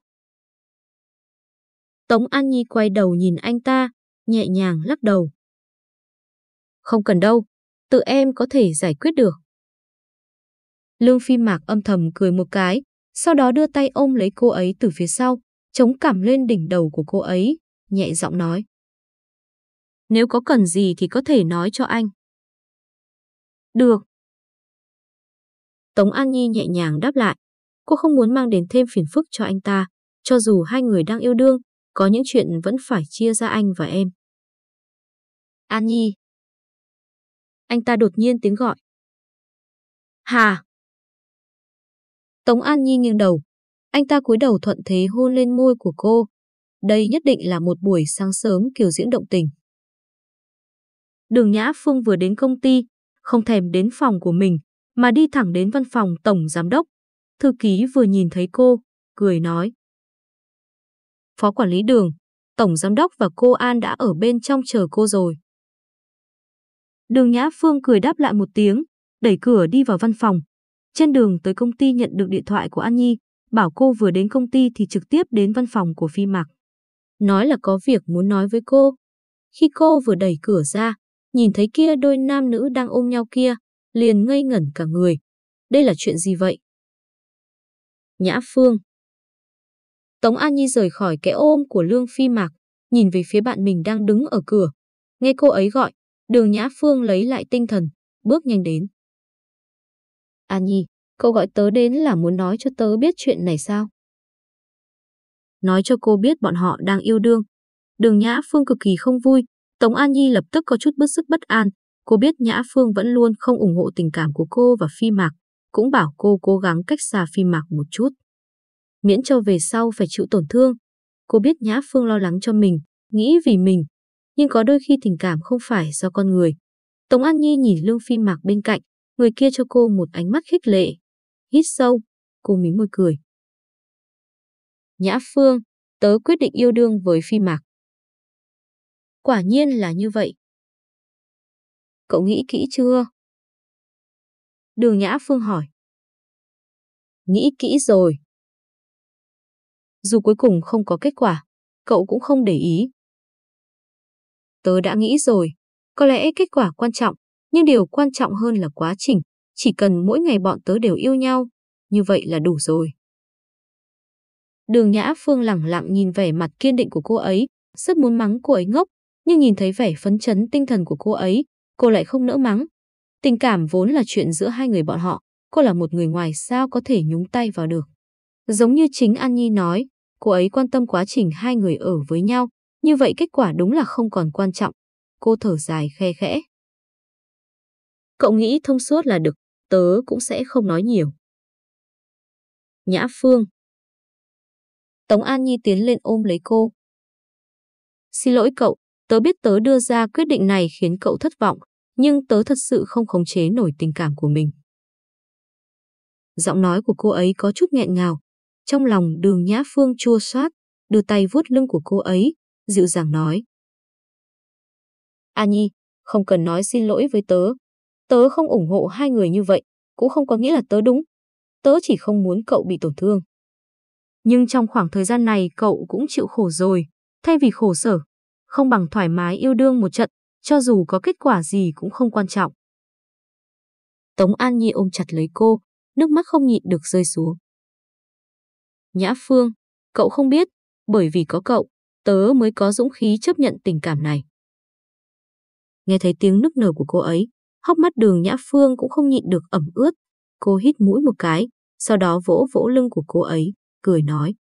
Speaker 1: Tống An Nhi quay đầu nhìn anh ta, nhẹ nhàng lắc đầu. Không cần đâu, tự em có thể giải quyết được. Lương Phi Mạc âm thầm cười một cái, sau đó đưa tay ôm lấy cô ấy từ phía sau, chống cảm lên đỉnh đầu của cô ấy, nhẹ giọng nói. Nếu có cần gì thì có thể nói cho anh. Được. Tống An Nhi nhẹ nhàng đáp lại. Cô không muốn mang đến thêm phiền phức cho anh ta, cho dù hai người đang yêu đương, có những chuyện vẫn phải chia ra anh và em. An Nhi. Anh ta đột nhiên tiếng gọi. Hà. Tống An Nhi nghiêng đầu. Anh ta cúi đầu thuận thế hôn lên môi của cô. Đây nhất định là một buổi sáng sớm kiểu diễn động tình. Đường Nhã Phương vừa đến công ty, không thèm đến phòng của mình, mà đi thẳng đến văn phòng tổng giám đốc. Thư ký vừa nhìn thấy cô, cười nói. Phó quản lý đường, tổng giám đốc và cô An đã ở bên trong chờ cô rồi. Đường Nhã Phương cười đáp lại một tiếng, đẩy cửa đi vào văn phòng. Trên đường tới công ty nhận được điện thoại của An Nhi, bảo cô vừa đến công ty thì trực tiếp đến văn phòng của Phi Mạc. Nói là có việc muốn nói với cô. Khi cô vừa đẩy cửa ra, nhìn thấy kia đôi nam nữ đang ôm nhau kia, liền ngây ngẩn cả người. Đây là chuyện gì vậy? Nhã Phương Tống An Nhi rời khỏi cái ôm của Lương Phi Mạc, nhìn về phía bạn mình đang đứng ở cửa. Nghe cô ấy gọi, đường Nhã Phương lấy lại tinh thần, bước nhanh đến. An Nhi, cậu gọi tớ đến là muốn nói cho tớ biết chuyện này sao? Nói cho cô biết bọn họ đang yêu đương. Đường Nhã Phương cực kỳ không vui, Tống An Nhi lập tức có chút bức sức bất an. Cô biết Nhã Phương vẫn luôn không ủng hộ tình cảm của cô và Phi Mạc, cũng bảo cô cố gắng cách xa Phi Mạc một chút. Miễn cho về sau phải chịu tổn thương. Cô biết Nhã Phương lo lắng cho mình, nghĩ vì mình, nhưng có đôi khi tình cảm không phải do con người. Tống An Nhi nhìn Lương Phi Mạc bên cạnh, người kia cho cô một ánh mắt khích lệ. Hít sâu, cô mím môi cười. Nhã Phương, tớ quyết định yêu đương với Phi Mạc. Quả nhiên là như vậy. Cậu nghĩ kỹ chưa? Đường Nhã Phương hỏi. Nghĩ kỹ rồi. Dù cuối cùng không có kết quả, cậu cũng không để ý. Tớ đã nghĩ rồi, có lẽ kết quả quan trọng, nhưng điều quan trọng hơn là quá trình. Chỉ cần mỗi ngày bọn tớ đều yêu nhau, như vậy là đủ rồi. Đường Nhã Phương lẳng lặng nhìn vẻ mặt kiên định của cô ấy, rất muốn mắng cô ấy ngốc, nhưng nhìn thấy vẻ phấn chấn tinh thần của cô ấy, cô lại không nỡ mắng. Tình cảm vốn là chuyện giữa hai người bọn họ, cô là một người ngoài sao có thể nhúng tay vào được. Giống như chính An Nhi nói, cô ấy quan tâm quá trình hai người ở với nhau, như vậy kết quả đúng là không còn quan trọng. Cô thở dài khe khẽ. Cậu nghĩ thông suốt là được, tớ cũng sẽ không nói nhiều. Nhã Phương Tống An Nhi tiến lên ôm lấy cô. Xin lỗi cậu, tớ biết tớ đưa ra quyết định này khiến cậu thất vọng, nhưng tớ thật sự không khống chế nổi tình cảm của mình. Giọng nói của cô ấy có chút nghẹn ngào. Trong lòng đường Nhã Phương chua xót, đưa tay vuốt lưng của cô ấy, dịu dàng nói. An Nhi, không cần nói xin lỗi với tớ. Tớ không ủng hộ hai người như vậy, cũng không có nghĩa là tớ đúng. Tớ chỉ không muốn cậu bị tổn thương. Nhưng trong khoảng thời gian này cậu cũng chịu khổ rồi, thay vì khổ sở, không bằng thoải mái yêu đương một trận, cho dù có kết quả gì cũng không quan trọng. Tống An Nhi ôm chặt lấy cô, nước mắt không nhịn được rơi xuống. Nhã Phương, cậu không biết, bởi vì có cậu, tớ mới có dũng khí chấp nhận tình cảm này. Nghe thấy tiếng nức nở của cô ấy, hốc mắt đường Nhã Phương cũng không nhịn được ẩm ướt. Cô hít mũi một cái, sau đó vỗ vỗ lưng của cô ấy, cười nói.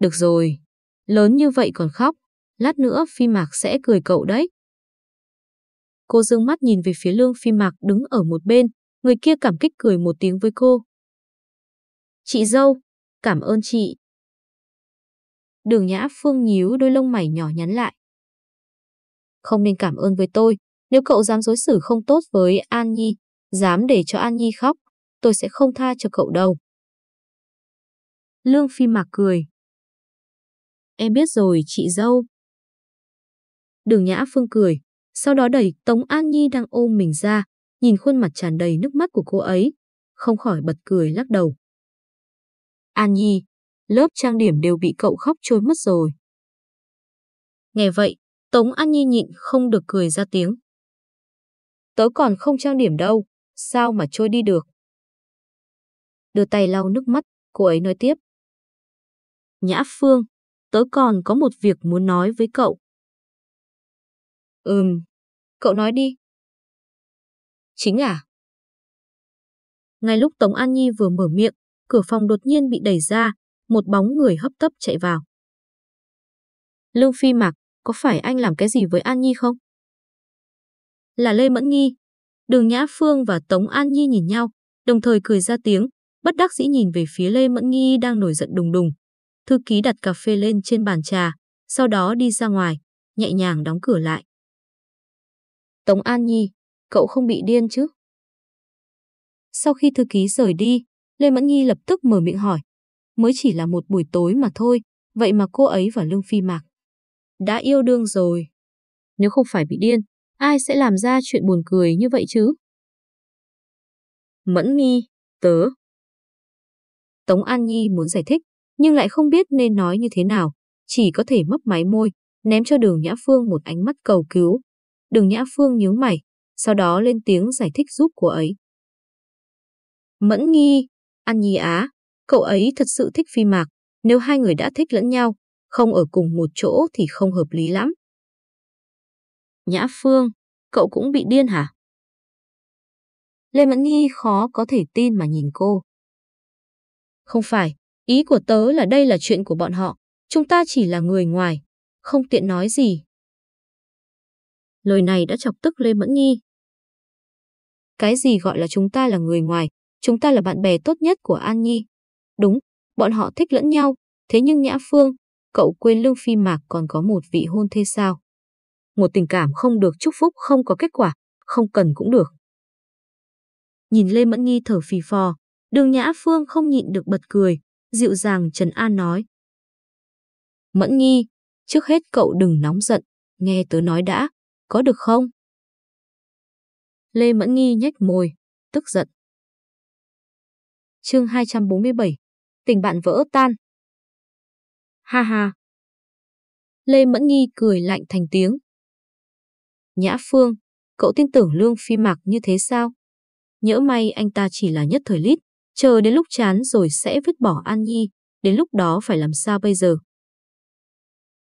Speaker 1: Được rồi, lớn như vậy còn khóc, lát nữa phi mạc sẽ cười cậu đấy. Cô dương mắt nhìn về phía lương phi mạc đứng ở một bên, người kia cảm kích cười một tiếng với cô. Chị dâu, cảm ơn chị. Đường Nhã Phương nhíu đôi lông mày nhỏ nhắn lại. Không nên cảm ơn với tôi, nếu cậu dám đối xử không tốt với An Nhi, dám để cho An Nhi khóc, tôi sẽ không tha cho cậu đâu. Lương Phi Mạc cười. Em biết rồi chị dâu. Đường Nhã Phương cười, sau đó đẩy Tống An Nhi đang ôm mình ra, nhìn khuôn mặt tràn đầy nước mắt của cô ấy, không khỏi bật cười lắc đầu. An Nhi, lớp trang điểm đều bị cậu khóc trôi mất rồi. Nghe vậy, Tống An Nhi nhịn không được cười ra tiếng. Tớ còn không trang điểm đâu, sao mà trôi đi được. Đưa tay lau nước mắt, cô ấy nói tiếp. Nhã Phương, tớ còn có một việc muốn nói với cậu. Ừm, cậu nói đi. Chính à? Ngay lúc Tống An Nhi vừa mở miệng, cửa phòng đột nhiên bị đẩy ra, một bóng người hấp tấp chạy vào. Lương Phi Mạc, có phải anh làm cái gì với An Nhi không? Là Lê Mẫn Nghi. Đường Nhã Phương và Tống An Nhi nhìn nhau, đồng thời cười ra tiếng, bất đắc dĩ nhìn về phía Lê Mẫn Nghi đang nổi giận đùng đùng. Thư ký đặt cà phê lên trên bàn trà, sau đó đi ra ngoài, nhẹ nhàng đóng cửa lại. Tống An Nhi, cậu không bị điên chứ? Sau khi thư ký rời đi, Lê Mẫn Nhi lập tức mở miệng hỏi. Mới chỉ là một buổi tối mà thôi, vậy mà cô ấy và Lương Phi Mạc đã yêu đương rồi. Nếu không phải bị điên, ai sẽ làm ra chuyện buồn cười như vậy chứ? Mẫn Nhi, tớ. Tống An Nhi muốn giải thích, nhưng lại không biết nên nói như thế nào, chỉ có thể mấp máy môi, ném cho đường Nhã Phương một ánh mắt cầu cứu. Đường Nhã Phương nhướng mày, sau đó lên tiếng giải thích giúp cô ấy. Mẫn nghi, An Nhi Á, cậu ấy thật sự thích phi mạc, nếu hai người đã thích lẫn nhau, không ở cùng một chỗ thì không hợp lý lắm. Nhã Phương, cậu cũng bị điên hả? Lê Mẫn Nghi khó có thể tin mà nhìn cô. Không phải, ý của tớ là đây là chuyện của bọn họ, chúng ta chỉ là người ngoài, không tiện nói gì. Lời này đã chọc tức Lê Mẫn Nghi. Cái gì gọi là chúng ta là người ngoài, chúng ta là bạn bè tốt nhất của An Nhi. Đúng, bọn họ thích lẫn nhau, thế nhưng Nhã Phương, cậu quên Lương Phi Mạc còn có một vị hôn thê sao? Một tình cảm không được chúc phúc không có kết quả, không cần cũng được. Nhìn Lê Mẫn Nghi thở phì phò, đường Nhã Phương không nhịn được bật cười, dịu dàng Trần An nói. Mẫn Nghi, trước hết cậu đừng nóng giận, nghe tớ nói đã, có được không? Lê Mẫn Nghi nhếch môi, tức giận. Chương 247 Tình bạn vỡ tan Ha ha. Lê Mẫn Nghi cười lạnh thành tiếng. Nhã Phương, cậu tin tưởng Lương Phi Mạc như thế sao? Nhỡ may anh ta chỉ là nhất thời lít, chờ đến lúc chán rồi sẽ vứt bỏ An Nhi, đến lúc đó phải làm sao bây giờ?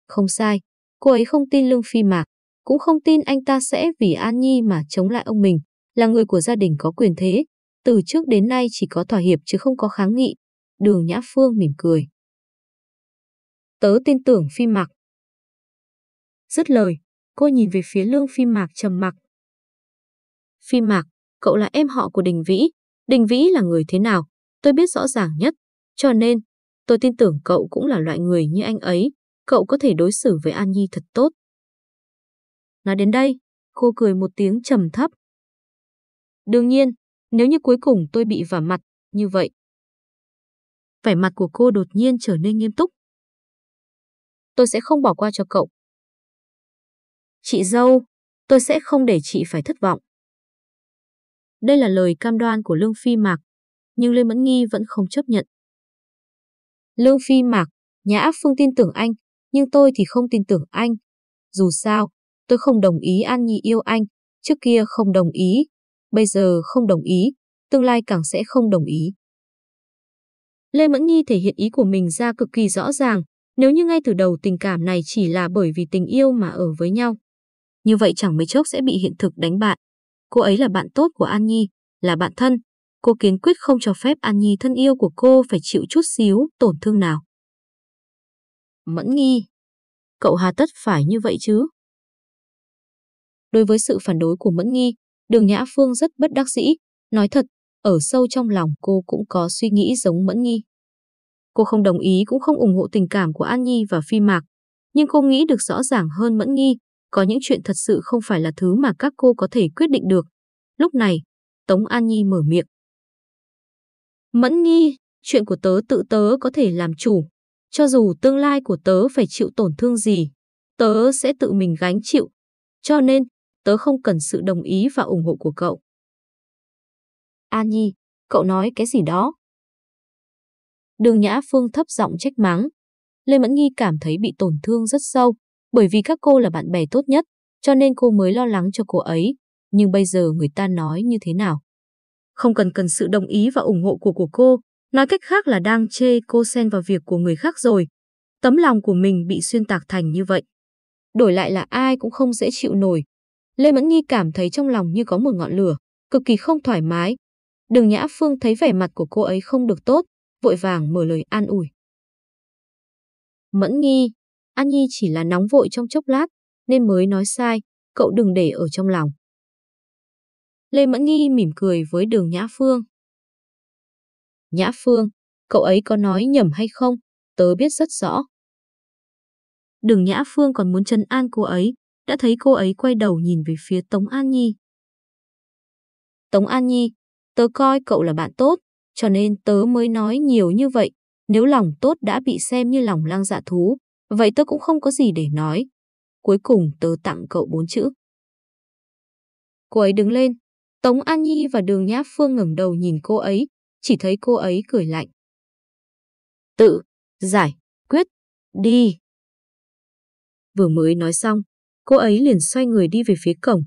Speaker 1: Không sai, cô ấy không tin Lương Phi Mạc, cũng không tin anh ta sẽ vì An Nhi mà chống lại ông mình, là người của gia đình có quyền thế, từ trước đến nay chỉ có thỏa hiệp chứ không có kháng nghị. Đường Nhã Phương mỉm cười. Tớ tin tưởng Phi Mạc. Dứt lời, cô nhìn về phía Lương Phi Mạc trầm mặc. Phi Mạc, cậu là em họ của Đình Vĩ. Đình Vĩ là người thế nào? Tôi biết rõ ràng nhất. Cho nên, tôi tin tưởng cậu cũng là loại người như anh ấy. Cậu có thể đối xử với An Nhi thật tốt. Nói đến đây, cô cười một tiếng trầm thấp. Đương nhiên, nếu như cuối cùng tôi bị vả mặt, như vậy. Vẻ mặt của cô đột nhiên trở nên nghiêm túc. Tôi sẽ không bỏ qua cho cậu. Chị dâu, tôi sẽ không để chị phải thất vọng. Đây là lời cam đoan của Lương Phi Mạc, nhưng Lê Mẫn Nghi vẫn không chấp nhận. Lương Phi Mạc, Nhã Phương tin tưởng anh, nhưng tôi thì không tin tưởng anh. Dù sao, tôi không đồng ý An Nhi yêu anh, trước kia không đồng ý, bây giờ không đồng ý, tương lai càng sẽ không đồng ý. Lê Mẫn Nhi thể hiện ý của mình ra cực kỳ rõ ràng, nếu như ngay từ đầu tình cảm này chỉ là bởi vì tình yêu mà ở với nhau. Như vậy chẳng mấy chốc sẽ bị hiện thực đánh bại. Cô ấy là bạn tốt của An Nhi, là bạn thân. Cô kiên quyết không cho phép An Nhi thân yêu của cô phải chịu chút xíu tổn thương nào. Mẫn Nhi, cậu hà tất phải như vậy chứ? Đối với sự phản đối của Mẫn Nghi, Đường Nhã Phương rất bất đắc dĩ. Nói thật, ở sâu trong lòng cô cũng có suy nghĩ giống Mẫn Nghi. Cô không đồng ý cũng không ủng hộ tình cảm của An Nhi và Phi Mạc, nhưng cô nghĩ được rõ ràng hơn Mẫn Nghi, có những chuyện thật sự không phải là thứ mà các cô có thể quyết định được. Lúc này, Tống An Nhi mở miệng. Mẫn Nghi, chuyện của tớ tự tớ có thể làm chủ. Cho dù tương lai của tớ phải chịu tổn thương gì, tớ sẽ tự mình gánh chịu. Cho nên, tớ không cần sự đồng ý và ủng hộ của cậu. An Nhi, cậu nói cái gì đó? Đường Nhã Phương thấp giọng trách mắng. Lê Mẫn Nghi cảm thấy bị tổn thương rất sâu, bởi vì các cô là bạn bè tốt nhất, cho nên cô mới lo lắng cho cô ấy. Nhưng bây giờ người ta nói như thế nào? Không cần cần sự đồng ý và ủng hộ của của cô, nói cách khác là đang chê cô xen vào việc của người khác rồi. Tấm lòng của mình bị xuyên tạc thành như vậy. Đổi lại là ai cũng không dễ chịu nổi, Lê Mẫn Nhi cảm thấy trong lòng như có một ngọn lửa, cực kỳ không thoải mái. Đường Nhã Phương thấy vẻ mặt của cô ấy không được tốt, vội vàng mở lời an ủi. Mẫn Nhi, An Nhi chỉ là nóng vội trong chốc lát, nên mới nói sai, cậu đừng để ở trong lòng. Lê Mẫn Nhi mỉm cười với đường Nhã Phương. Nhã Phương, cậu ấy có nói nhầm hay không? Tớ biết rất rõ. Đường Nhã Phương còn muốn trấn an cô ấy, đã thấy cô ấy quay đầu nhìn về phía Tống An Nhi. Tống An Nhi, tớ coi cậu là bạn tốt, cho nên tớ mới nói nhiều như vậy. Nếu lòng tốt đã bị xem như lòng lang dạ thú, vậy tớ cũng không có gì để nói. Cuối cùng tớ tặng cậu bốn chữ. Cô ấy đứng lên. Tống An Nhi và Đường Nhã Phương ngẩng đầu nhìn cô ấy, chỉ thấy cô ấy cười lạnh. Tự, giải, quyết, đi. Vừa mới nói xong, Cô ấy liền xoay người đi về phía cổng.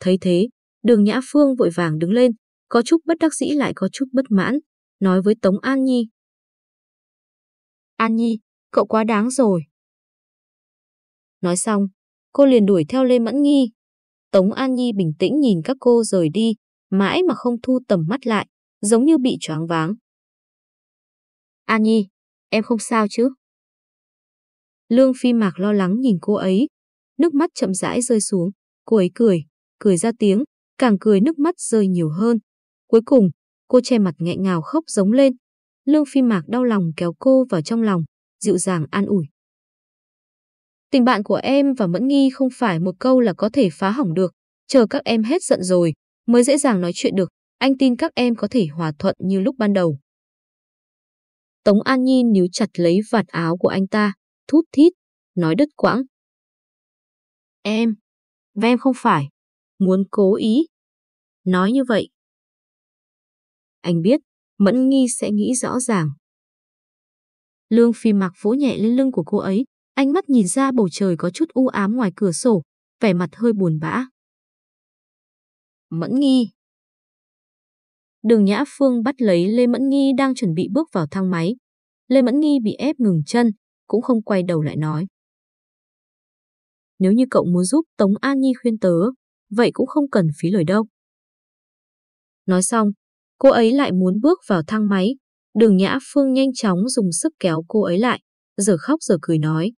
Speaker 1: Thấy thế, đường Nhã Phương vội vàng đứng lên, có chút bất đắc dĩ lại có chút bất mãn, nói với Tống An Nhi. An Nhi, cậu quá đáng rồi. Nói xong, cô liền đuổi theo Lê Mẫn Nghi. Tống An Nhi bình tĩnh nhìn các cô rời đi, mãi mà không thu tầm mắt lại, giống như bị choáng váng. An Nhi, em không sao chứ? Lương Phi Mạc lo lắng nhìn cô ấy, nước mắt chậm rãi rơi xuống. Cô ấy cười, cười ra tiếng, càng cười nước mắt rơi nhiều hơn. Cuối cùng, cô che mặt nghẹn ngào khóc giống lên. Lương Phi Mạc đau lòng kéo cô vào trong lòng, dịu dàng an ủi. Tình bạn của em và Mẫn Nghi không phải một câu là có thể phá hỏng được. Chờ các em hết giận rồi, mới dễ dàng nói chuyện được. Anh tin các em có thể hòa thuận như lúc ban đầu. Tống An Nhi níu chặt lấy vạt áo của anh ta, thút thít, nói đứt quãng. Em, và em không phải, muốn cố ý. Nói như vậy. Anh biết, Mẫn Nghi sẽ nghĩ rõ ràng. Lương Phi mặc vỗ nhẹ lên lưng của cô ấy, ánh mắt nhìn ra bầu trời có chút u ám ngoài cửa sổ, vẻ mặt hơi buồn bã. Mẫn Nghi Đường Nhã Phương bắt lấy Lê Mẫn Nghi đang chuẩn bị bước vào thang máy. Lê Mẫn Nghi bị ép ngừng chân, cũng không quay đầu lại nói. Nếu như cậu muốn giúp Tống An Nhi khuyên tớ, vậy cũng không cần phí lời đâu. Nói xong, cô ấy lại muốn bước vào thang máy. Đường Nhã Phương nhanh chóng dùng sức kéo cô ấy lại, giờ khóc giờ cười nói.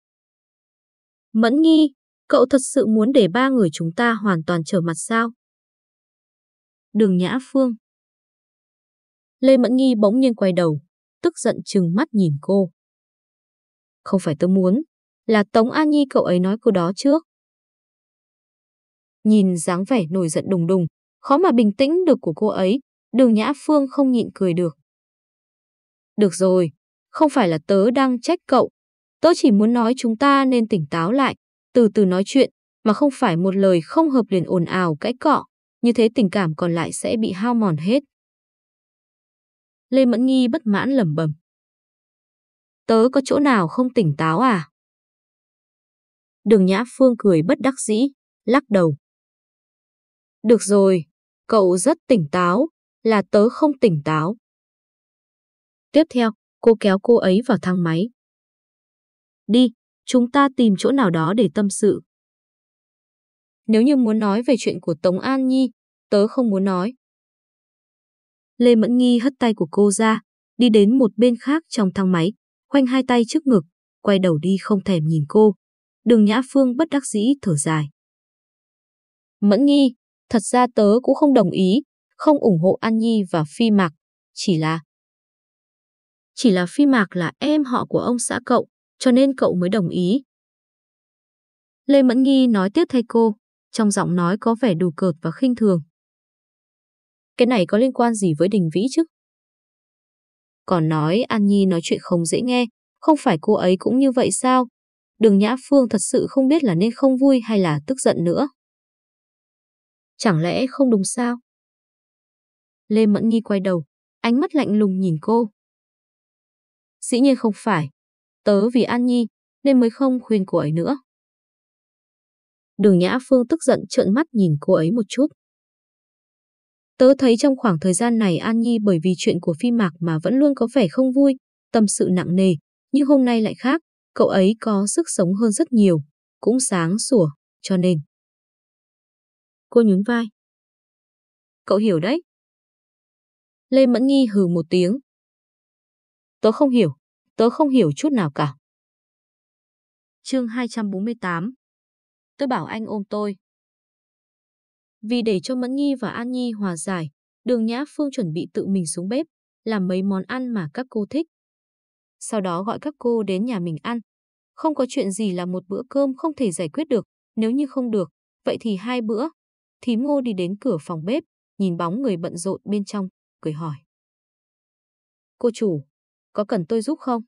Speaker 1: Mẫn Nghi, cậu thật sự muốn để ba người chúng ta hoàn toàn trở mặt sao? Đường Nhã Phương Lê Mẫn Nghi bỗng nhiên quay đầu, tức giận chừng mắt nhìn cô. Không phải tôi muốn, là Tống An Nhi cậu ấy nói câu đó trước. Nhìn dáng vẻ nổi giận đùng đùng, khó mà bình tĩnh được của cô ấy, đường Nhã Phương không nhịn cười được. Được rồi, không phải là tớ đang trách cậu, tớ chỉ muốn nói chúng ta nên tỉnh táo lại, từ từ nói chuyện, mà không phải một lời không hợp liền ồn ào cãi cọ, như thế tình cảm còn lại sẽ bị hao mòn hết. Lê Mẫn Nghi bất mãn lẩm bẩm. Tớ có chỗ nào không tỉnh táo à? Đường Nhã Phương cười bất đắc dĩ, lắc đầu. Được rồi, cậu rất tỉnh táo, là tớ không tỉnh táo. Tiếp theo, cô kéo cô ấy vào thang máy. Đi, chúng ta tìm chỗ nào đó để tâm sự. Nếu như muốn nói về chuyện của Tống An Nhi, tớ không muốn nói. Lê Mẫn Nghi hất tay của cô ra, đi đến một bên khác trong thang máy, khoanh hai tay trước ngực, quay đầu đi không thèm nhìn cô. Đường Nhã Phương bất đắc dĩ thở dài. Mẫn Nghi, thật ra tớ cũng không đồng ý, không ủng hộ An Nhi và Phi Mạc, chỉ là... Chỉ là Phi Mạc là em họ của ông xã cậu, cho nên cậu mới đồng ý. Lê Mẫn Nghi nói tiếp thay cô, trong giọng nói có vẻ đủ cợt và khinh thường. Cái này có liên quan gì với Đình Vĩ chứ? Còn nói An Nhi nói chuyện không dễ nghe, không phải cô ấy cũng như vậy sao? Đường Nhã Phương thật sự không biết là nên không vui hay là tức giận nữa. Chẳng lẽ không đúng sao? Lê Mẫn Nghi quay đầu, ánh mắt lạnh lùng nhìn cô. Dĩ nhiên không phải. Tớ vì An Nhi nên mới không khuyên cô ấy nữa. Đường Nhã Phương tức giận trợn mắt nhìn cô ấy một chút. Tớ thấy trong khoảng thời gian này An Nhi bởi vì chuyện của phi mạc mà vẫn luôn có vẻ không vui, tâm sự nặng nề, nhưng hôm nay lại khác, cậu ấy có sức sống hơn rất nhiều, cũng sáng sủa, cho nên. Cô nhún vai. Cậu hiểu đấy. Lê Mẫn Nghi hừ một tiếng. Tớ không hiểu, tớ không hiểu chút nào cả. Chương 248 Tớ bảo anh ôm tôi. Vì để cho Mẫn Nhi và An Nhi hòa giải, đường Nhã Phương chuẩn bị tự mình xuống bếp, làm mấy món ăn mà các cô thích. Sau đó gọi các cô đến nhà mình ăn. Không có chuyện gì là một bữa cơm không thể giải quyết được, nếu như không được, vậy thì hai bữa. Thím ngô đi đến cửa phòng bếp, nhìn bóng người bận rộn bên trong, cười hỏi. Cô chủ, có cần tôi giúp không?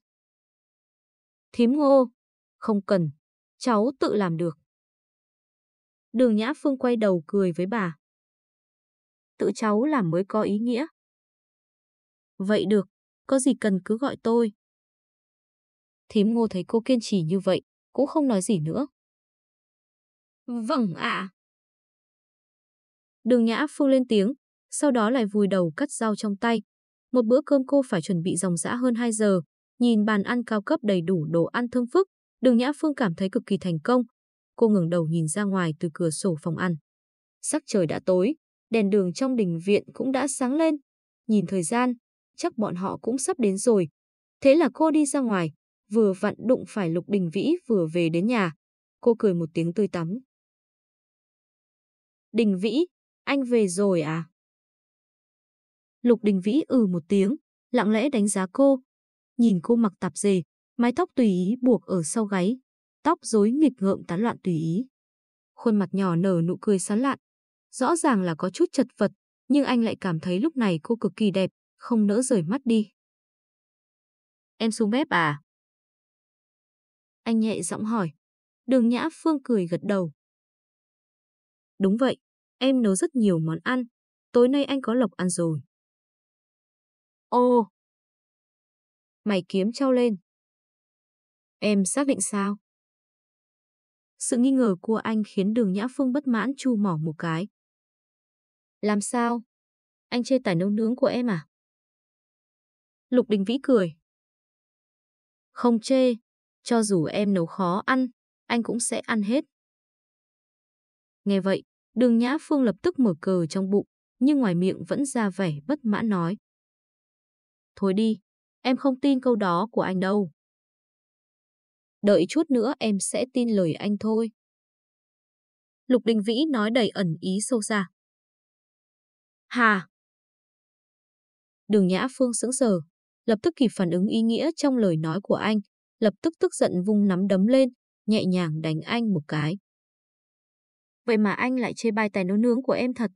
Speaker 1: Thím ngô, không cần, cháu tự làm được. Đường Nhã Phương quay đầu cười với bà. Tự cháu làm mới có ý nghĩa. Vậy được, có gì cần cứ gọi tôi. Thím ngô thấy cô kiên trì như vậy, cũng không nói gì nữa. Vâng ạ. Đường Nhã Phương lên tiếng, sau đó lại vùi đầu cắt rau trong tay. Một bữa cơm cô phải chuẩn bị dòng dã hơn 2 giờ, nhìn bàn ăn cao cấp đầy đủ đồ ăn thơm phức, Đường Nhã Phương cảm thấy cực kỳ thành công, cô ngừng đầu nhìn ra ngoài từ cửa sổ phòng ăn. Sắc trời đã tối, đèn đường trong đình viện cũng đã sáng lên. Nhìn thời gian, chắc bọn họ cũng sắp đến rồi. Thế là cô đi ra ngoài, vừa vặn đụng phải Lục Đình Vĩ vừa về đến nhà. Cô cười một tiếng tươi tắn. Đình Vĩ, anh về rồi à? Lục Đình Vĩ ừ một tiếng, lặng lẽ đánh giá cô. Nhìn cô mặc tạp dề, mái tóc tùy ý buộc ở sau gáy, tóc rối nghịch ngợm tán loạn tùy ý. Khuôn mặt nhỏ nở nụ cười sán lạn. Rõ ràng là có chút chật vật, nhưng anh lại cảm thấy lúc này cô cực kỳ đẹp, không nỡ rời mắt đi. Em xuống bếp à? Anh nhẹ giọng hỏi. Đường Nhã Phương cười gật đầu. Đúng vậy, em nấu rất nhiều món ăn. Tối nay anh có lộc ăn rồi. Ô! Mày kiếm trao lên. Em xác định sao? Sự nghi ngờ của anh khiến đường Nhã Phương bất mãn chu mỏ một cái. Làm sao? Anh chê tài nấu nướng của em à? Lục Đình Vĩ cười. Không chê, cho dù em nấu khó ăn, anh cũng sẽ ăn hết. Nghe vậy, đường Nhã Phương lập tức mở cờ trong bụng, nhưng ngoài miệng vẫn ra vẻ bất mãn nói. Thôi đi, em không tin câu đó của anh đâu. Đợi chút nữa em sẽ tin lời anh thôi. Lục Đình Vĩ nói đầy ẩn ý sâu xa. Hà! Đường Nhã Phương sững sờ, lập tức kịp phản ứng ý nghĩa trong lời nói của anh, lập tức tức giận vung nắm đấm lên, nhẹ nhàng đánh anh một cái. Vậy mà anh lại chê bai tài nấu nướng của em thật.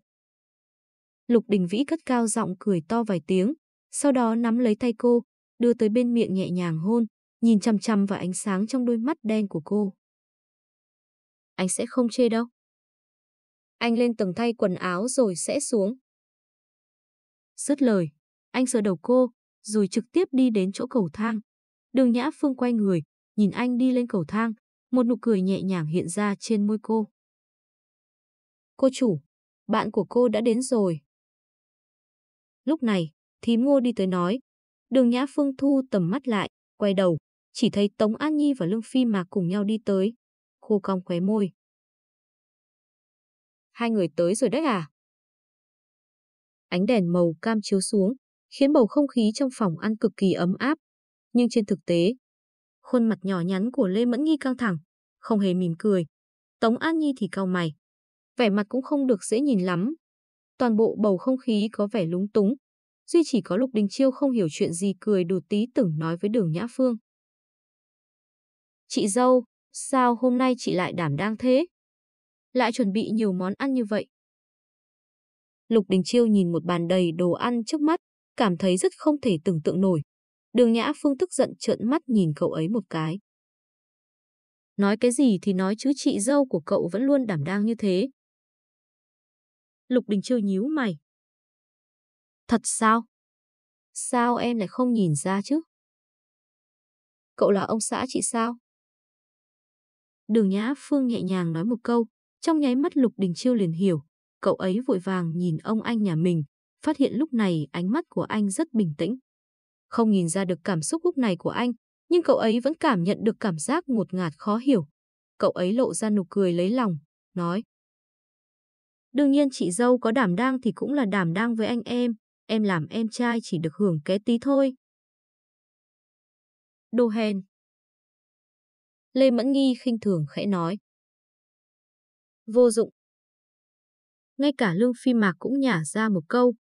Speaker 1: Lục Đình Vĩ cất cao giọng cười to vài tiếng, sau đó nắm lấy tay cô, đưa tới bên miệng nhẹ nhàng hôn, nhìn chăm chăm vào ánh sáng trong đôi mắt đen của cô. Anh sẽ không chê đâu. Anh lên tầng thay quần áo rồi sẽ xuống. Dứt lời, anh sờ đầu cô, rồi trực tiếp đi đến chỗ cầu thang. Đường Nhã Phương quay người, nhìn anh đi lên cầu thang, một nụ cười nhẹ nhàng hiện ra trên môi cô. Cô chủ, bạn của cô đã đến rồi. Lúc này, thím ngô đi tới nói. Đường Nhã Phương thu tầm mắt lại, quay đầu, chỉ thấy Tống An Nhi và Lương Phi mà cùng nhau đi tới. Cô cong khóe môi. Hai người tới rồi đấy à? Ánh đèn màu cam chiếu xuống, khiến bầu không khí trong phòng ăn cực kỳ ấm áp. Nhưng trên thực tế, khuôn mặt nhỏ nhắn của Lê Mẫn Nghi căng thẳng, không hề mỉm cười. Tống An Nhi thì cau mày. Vẻ mặt cũng không được dễ nhìn lắm. Toàn bộ bầu không khí có vẻ lúng túng. Duy chỉ có Lục Đình Chiêu không hiểu chuyện gì cười đùa tí tưởng nói với đường Nhã Phương. Chị dâu, sao hôm nay chị lại đảm đang thế? Lại chuẩn bị nhiều món ăn như vậy. Lục Đình Chiêu nhìn một bàn đầy đồ ăn trước mắt, cảm thấy rất không thể tưởng tượng nổi. Đường Nhã Phương tức giận trợn mắt nhìn cậu ấy một cái. Nói cái gì thì nói chứ chị dâu của cậu vẫn luôn đảm đang như thế. Lục Đình Chiêu nhíu mày. Thật sao? Sao em lại không nhìn ra chứ? Cậu là ông xã chị sao? Đường Nhã Phương nhẹ nhàng nói một câu, trong nháy mắt Lục Đình Chiêu liền hiểu. Cậu ấy vội vàng nhìn ông anh nhà mình, phát hiện lúc này ánh mắt của anh rất bình tĩnh. Không nhìn ra được cảm xúc lúc này của anh, nhưng cậu ấy vẫn cảm nhận được cảm giác ngột ngạt khó hiểu. Cậu ấy lộ ra nụ cười lấy lòng, nói. Đương nhiên chị dâu có đảm đang thì cũng là đảm đang với anh em, em làm em trai chỉ được hưởng ké tí thôi. Đồ hèn. Lê Mẫn Nghi khinh thường khẽ nói. Vô dụng. Ngay cả Lương Phi Mạc cũng nhả ra một câu.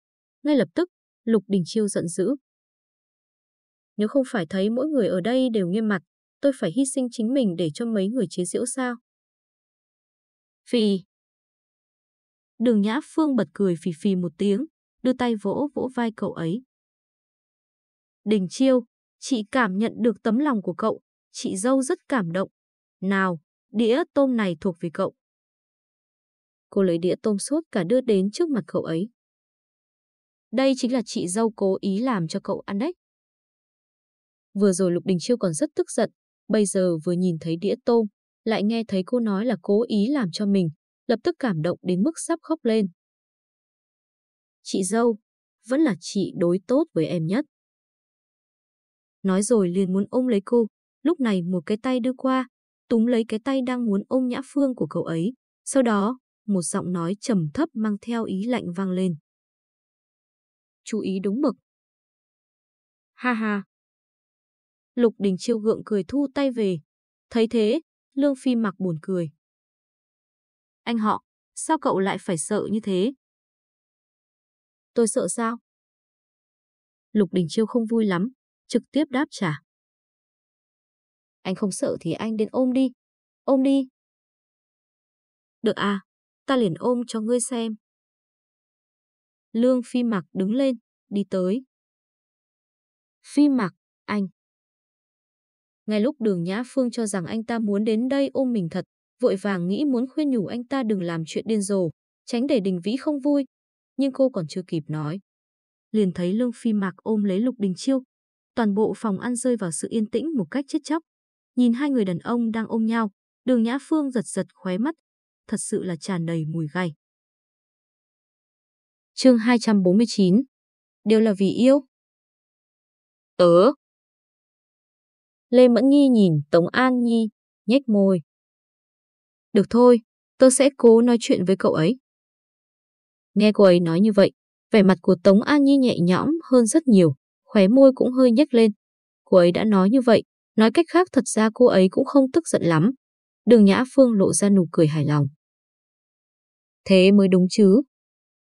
Speaker 1: Ngay lập tức, Lục Đình Chiêu giận dữ. Nếu không phải thấy mỗi người ở đây đều nghiêm mặt, tôi phải hy sinh chính mình để cho mấy người chế giễu sao? Phì. Đường Nhã Phương bật cười phì phì một tiếng, đưa tay vỗ vỗ vai cậu ấy. Đình Chiêu, chị cảm nhận được tấm lòng của cậu, chị dâu rất cảm động. Nào, đĩa tôm này thuộc về cậu. Cô lấy đĩa tôm sốt cả đưa đến trước mặt cậu ấy. Đây chính là chị dâu cố ý làm cho cậu ăn đấy. Vừa rồi Lục Đình Chiêu còn rất tức giận, bây giờ vừa nhìn thấy đĩa tôm, lại nghe thấy cô nói là cố ý làm cho mình, lập tức cảm động đến mức sắp khóc lên. Chị dâu, vẫn là chị đối tốt với em nhất. Nói rồi liền muốn ôm lấy cô, lúc này một cái tay đưa qua, túm lấy cái tay đang muốn ôm nhã phương của cậu ấy. Sau đó, một giọng nói trầm thấp mang theo ý lạnh vang lên. Chú ý đúng mực. Ha ha. Lục Đình Chiêu gượng cười thu tay về. Thấy thế, Lương Phi mặc buồn cười. Anh họ, sao cậu lại phải sợ như thế? Tôi sợ sao? Lục Đình Chiêu không vui lắm, trực tiếp đáp trả. Anh không sợ thì anh đến ôm đi. Ôm đi. Được à, ta liền ôm cho ngươi xem. Lương Phi Mặc đứng lên, đi tới. Phi Mặc, anh. Ngay lúc đường Nhã Phương cho rằng anh ta muốn đến đây ôm mình thật, vội vàng nghĩ muốn khuyên nhủ anh ta đừng làm chuyện điên rồ, tránh để đình vĩ không vui. Nhưng cô còn chưa kịp nói. Liền thấy Lương Phi Mạc ôm lấy Lục Đình Chiêu. Toàn bộ phòng ăn rơi vào sự yên tĩnh một cách chết chóc. Nhìn hai người đàn ông đang ôm nhau, đường Nhã Phương giật giật khóe mắt. Thật sự là tràn đầy mùi gai. chương 249 Đều là vì yêu. Tớ. Lê Mẫn Nghi nhìn Tống An Nhi, nhếch môi. Được thôi, tôi sẽ cố nói chuyện với cậu ấy. Nghe cô ấy nói như vậy, vẻ mặt của Tống An Nhi nhẹ nhõm hơn rất nhiều, khóe môi cũng hơi nhếch lên. Cô ấy đã nói như vậy, nói cách khác thật ra cô ấy cũng không tức giận lắm. Đường Nhã Phương lộ ra nụ cười hài lòng. Thế mới đúng chứ.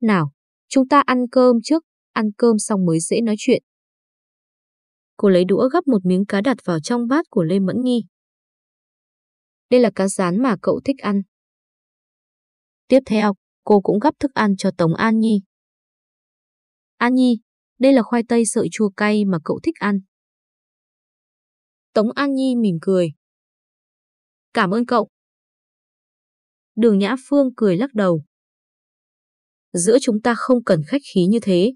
Speaker 1: Nào, chúng ta ăn cơm trước, ăn cơm xong mới dễ nói chuyện. Cô lấy đũa gắp một miếng cá đặt vào trong bát của Lê Mẫn Nghi. Đây là cá rán mà cậu thích ăn. Tiếp theo, cô cũng gắp thức ăn cho Tống An Nhi. An Nhi, đây là khoai tây sợi chua cay mà cậu thích ăn. Tống An Nhi mỉm cười. Cảm ơn cậu. Đường Nhã Phương cười lắc đầu. Giữa chúng ta không cần khách khí như thế.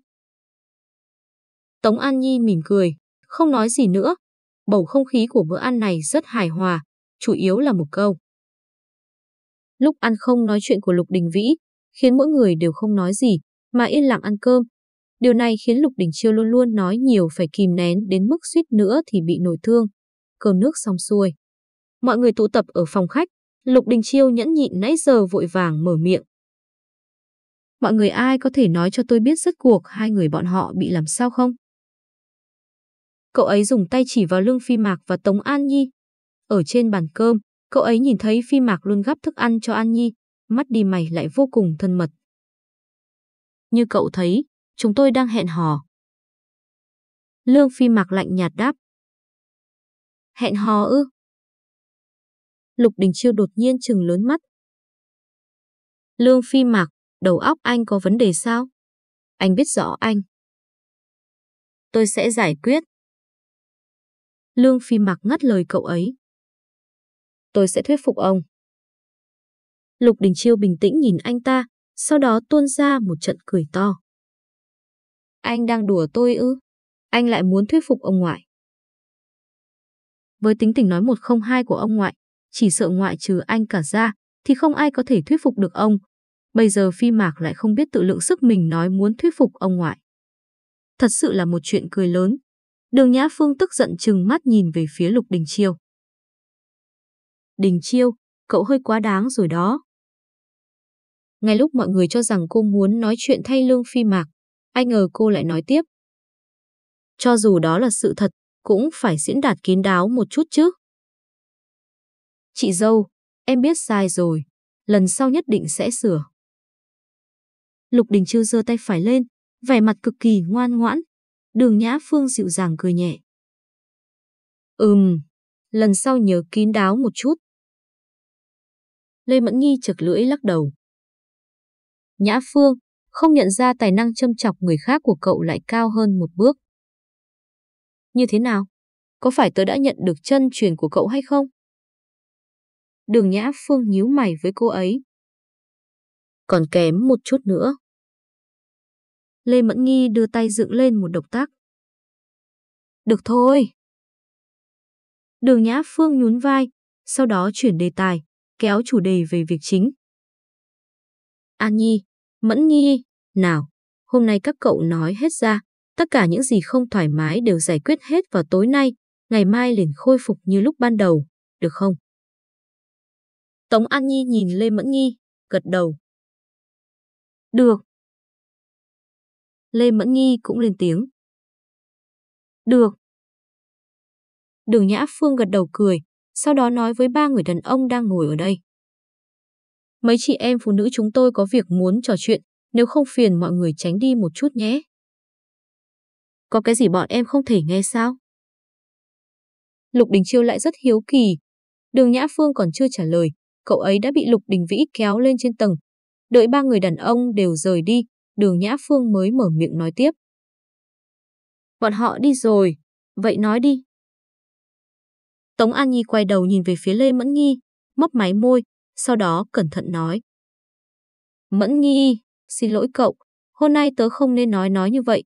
Speaker 1: Tống An Nhi mỉm cười, không nói gì nữa. Bầu không khí của bữa ăn này rất hài hòa, chủ yếu là một câu. Lúc ăn không nói chuyện của Lục Đình Vĩ, khiến mỗi người đều không nói gì, mà yên lặng ăn cơm. Điều này khiến Lục Đình Chiêu luôn luôn nói nhiều phải kìm nén đến mức suýt nữa thì bị nổi thương. Cơm nước xong xuôi. Mọi người tụ tập ở phòng khách, Lục Đình Chiêu nhẫn nhịn nãy giờ vội vàng mở miệng. Mọi người ai có thể nói cho tôi biết rốt cuộc hai người bọn họ bị làm sao không? Cậu ấy dùng tay chỉ vào lưng Phi Mạc và Tống An Nhi. Ở trên bàn cơm, cậu ấy nhìn thấy Phi Mạc luôn gắp thức ăn cho An Nhi, mắt đi mày lại vô cùng thân mật. Như cậu thấy, chúng tôi đang hẹn hò. Lương Phi Mạc lạnh nhạt đáp. Hẹn hò ư? Lục Đình Chiêu đột nhiên trừng lớn mắt. Lương Phi Mạc, đầu óc anh có vấn đề sao? Anh biết rõ anh. Tôi sẽ giải quyết. Lương Phi Mặc ngắt lời cậu ấy. Tôi sẽ thuyết phục ông. Lục Đình Chiêu bình tĩnh nhìn anh ta, sau đó tuôn ra một trận cười to. Anh đang đùa tôi ư? Anh lại muốn thuyết phục ông ngoại. Với tính tình nói một không hai của ông ngoại, chỉ sợ ngoại trừ anh cả ra, thì không ai có thể thuyết phục được ông. Bây giờ Phi Mạc lại không biết tự lượng sức mình nói muốn thuyết phục ông ngoại. Thật sự là một chuyện cười lớn. Đường Nhã Phương tức giận chừng mắt nhìn về phía Lục Đình Chiêu. Đình Chiêu, cậu hơi quá đáng rồi đó. Ngay lúc mọi người cho rằng cô muốn nói chuyện thay Lương Phi Mạc, ai ngờ cô lại nói tiếp. Cho dù đó là sự thật, cũng phải diễn đạt kín đáo một chút chứ. Chị dâu, em biết sai rồi, lần sau nhất định sẽ sửa. Lục Đình Chiêu giơ tay phải lên, vẻ mặt cực kỳ ngoan ngoãn. Đường Nhã Phương dịu dàng cười nhẹ. Ừm, lần sau nhớ kín đáo một chút. Lê Mẫn Nghi chật lưỡi lắc đầu. Nhã Phương, không nhận ra tài năng châm chọc người khác của cậu lại cao hơn một bước. Như thế nào? Có phải tớ đã nhận được chân truyền của cậu hay không? Đường Nhã Phương nhíu mày với cô ấy. Còn kém một chút nữa. Lê Mẫn Nghi đưa tay dựng lên một động tác. Được thôi. Đường Nhã Phương nhún vai, sau đó chuyển đề tài, kéo chủ đề về việc chính. An Nhi, Mẫn Nhi, nào, hôm nay các cậu nói hết ra, tất cả những gì không thoải mái đều giải quyết hết vào tối nay, ngày mai liền khôi phục như lúc ban đầu, được không? Tống An Nhi nhìn Lê Mẫn Nhi, gật đầu. Được. Lê Mẫn Nhi cũng lên tiếng. Được. Đường Nhã Phương gật đầu cười, sau đó nói với ba người đàn ông đang ngồi ở đây. Mấy chị em phụ nữ chúng tôi có việc muốn trò chuyện, nếu không phiền mọi người tránh đi một chút nhé. Có cái gì bọn em không thể nghe sao? Lục Đình Chiêu lại rất hiếu kỳ. Đường Nhã Phương còn chưa trả lời, cậu ấy đã bị Lục Đình Vĩ kéo lên trên tầng. Đợi ba người đàn ông đều rời đi, đường Nhã Phương mới mở miệng nói tiếp. Bọn họ đi rồi, vậy nói đi. Tống An Nhi quay đầu nhìn về phía Lê Mẫn Nghi, mấp máy môi, sau đó cẩn thận nói. Mẫn Nghi, xin lỗi cậu, hôm nay tớ không nên nói nói như vậy.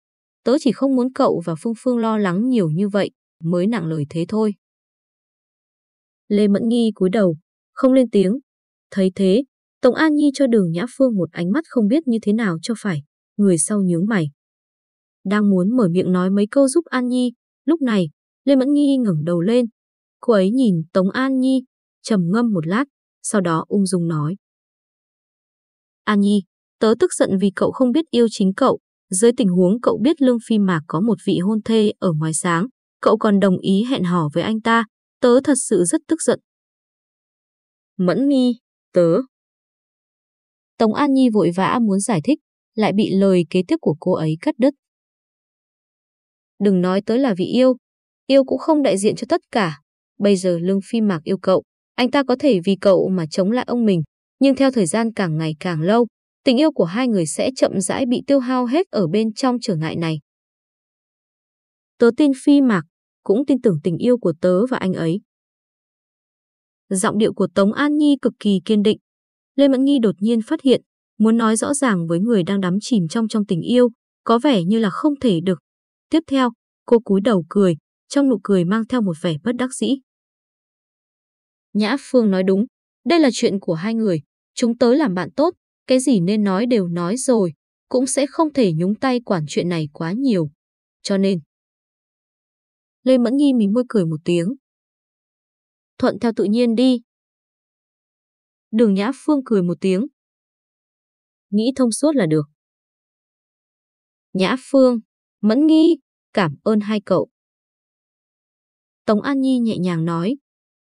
Speaker 1: Tớ chỉ không muốn cậu và Phương Phương lo lắng nhiều như vậy, mới nặng lời thế thôi. Lê Mẫn Nghi cúi đầu, không lên tiếng. Thấy thế, Tổng An Nhi cho đường Nhã Phương một ánh mắt không biết như thế nào cho phải, người sau nhướng mày. Đang muốn mở miệng nói mấy câu giúp An Nhi, lúc này, Lê Mẫn Nghi ngẩng đầu lên, cô ấy nhìn Tống An Nhi, trầm ngâm một lát, sau đó ung dung nói. An Nhi, tớ tức giận vì cậu không biết yêu chính cậu, dưới tình huống cậu biết Lương Phi Mạc có một vị hôn thê ở ngoài sáng, cậu còn đồng ý hẹn hò với anh ta, tớ thật sự rất tức giận. Mẫn nghi, tớ. Tống An Nhi vội vã muốn giải thích, lại bị lời kế tiếp của cô ấy cắt đứt. Đừng nói tới là vì yêu, yêu cũng không đại diện cho tất cả. Bây giờ Lương Phi Mạc yêu cậu, anh ta có thể vì cậu mà chống lại ông mình, nhưng theo thời gian càng ngày càng lâu, tình yêu của hai người sẽ chậm rãi bị tiêu hao hết ở bên trong trở ngại này. Tớ tin Phi Mạc, cũng tin tưởng tình yêu của tớ và anh ấy. Giọng điệu của Tống An Nhi cực kỳ kiên định. Lê Mẫn Nhi đột nhiên phát hiện, muốn nói rõ ràng với người đang đắm chìm trong trong tình yêu, có vẻ như là không thể được. Tiếp theo, cô cúi đầu cười, trong nụ cười mang theo một vẻ bất đắc dĩ. Nhã Phương nói đúng, đây là chuyện của hai người, chúng tớ làm bạn tốt, cái gì nên nói đều nói rồi, cũng sẽ không thể nhúng tay quản chuyện này quá nhiều. Cho nên... Lê Mẫn Nhi mím môi cười một tiếng. Thuận theo tự nhiên đi. Đường Nhã Phương cười một tiếng. Nghĩ thông suốt là được. Nhã Phương, Mẫn Nghi, cảm ơn hai cậu. Tống An Nhi nhẹ nhàng nói.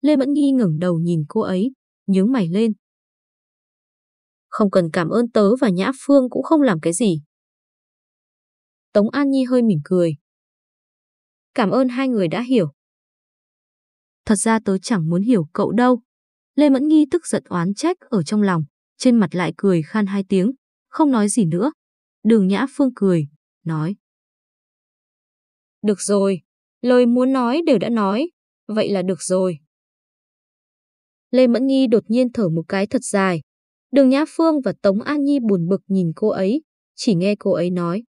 Speaker 1: Lê Mẫn Nghi ngẩng đầu nhìn cô ấy, nhướng mày lên. Không cần cảm ơn tớ và Nhã Phương cũng không làm cái gì. Tống An Nhi hơi mỉm cười. Cảm ơn hai người đã hiểu. Thật ra tớ chẳng muốn hiểu cậu đâu. Lê Mẫn Nghi tức giận oán trách ở trong lòng, trên mặt lại cười khan hai tiếng, không nói gì nữa. Đường Nhã Phương cười, nói. Được rồi, lời muốn nói đều đã nói, vậy là được rồi. Lê Mẫn Nghi đột nhiên thở một cái thật dài. Đường Nhã Phương và Tống An Nhi buồn bực nhìn cô ấy, chỉ nghe cô ấy nói.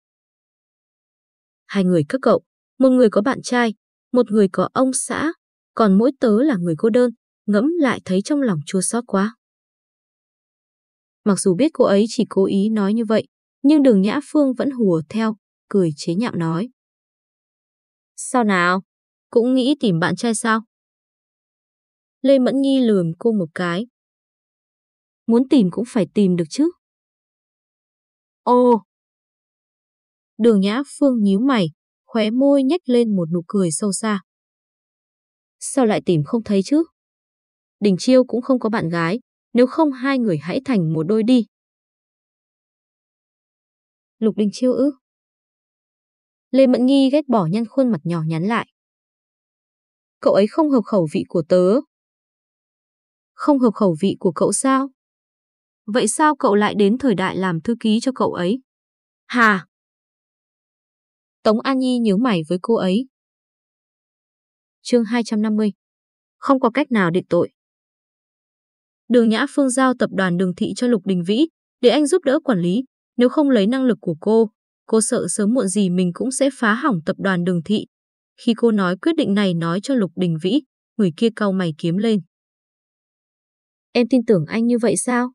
Speaker 1: Hai người các cậu, một người có bạn trai, một người có ông xã, còn mỗi tớ là người cô đơn, ngẫm lại thấy trong lòng chua xót quá. Mặc dù biết cô ấy chỉ cố ý nói như vậy, nhưng đường Nhã Phương vẫn hùa theo, cười chế nhạo nói. Sao nào? Cũng nghĩ tìm bạn trai sao? Lê Mẫn Nhi lườm cô một cái. Muốn tìm cũng phải tìm được chứ. Ồ! Đường Nhã Phương nhíu mày, khóe môi nhếch lên một nụ cười sâu xa. Sao lại tìm không thấy chứ? Đình Chiêu cũng không có bạn gái, nếu không hai người hãy thành một đôi đi. Lục Đình Chiêu ư? Lê Mẫn Nghi ghét bỏ nhăn khuôn mặt nhỏ nhắn lại. Cậu ấy không hợp khẩu vị của tớ. Không hợp khẩu vị của cậu sao? Vậy sao cậu lại đến thời đại làm thư ký cho cậu ấy? Hà! Tống An Nhi nhớ mày với cô ấy. chương 250 Không có cách nào định tội. Đường Nhã Phương giao tập đoàn đường thị cho Lục Đình Vĩ để anh giúp đỡ quản lý. Nếu không lấy năng lực của cô, cô sợ sớm muộn gì mình cũng sẽ phá hỏng tập đoàn đường thị. Khi cô nói quyết định này nói cho Lục Đình Vĩ, người kia cau mày kiếm lên. Em tin tưởng anh như vậy sao?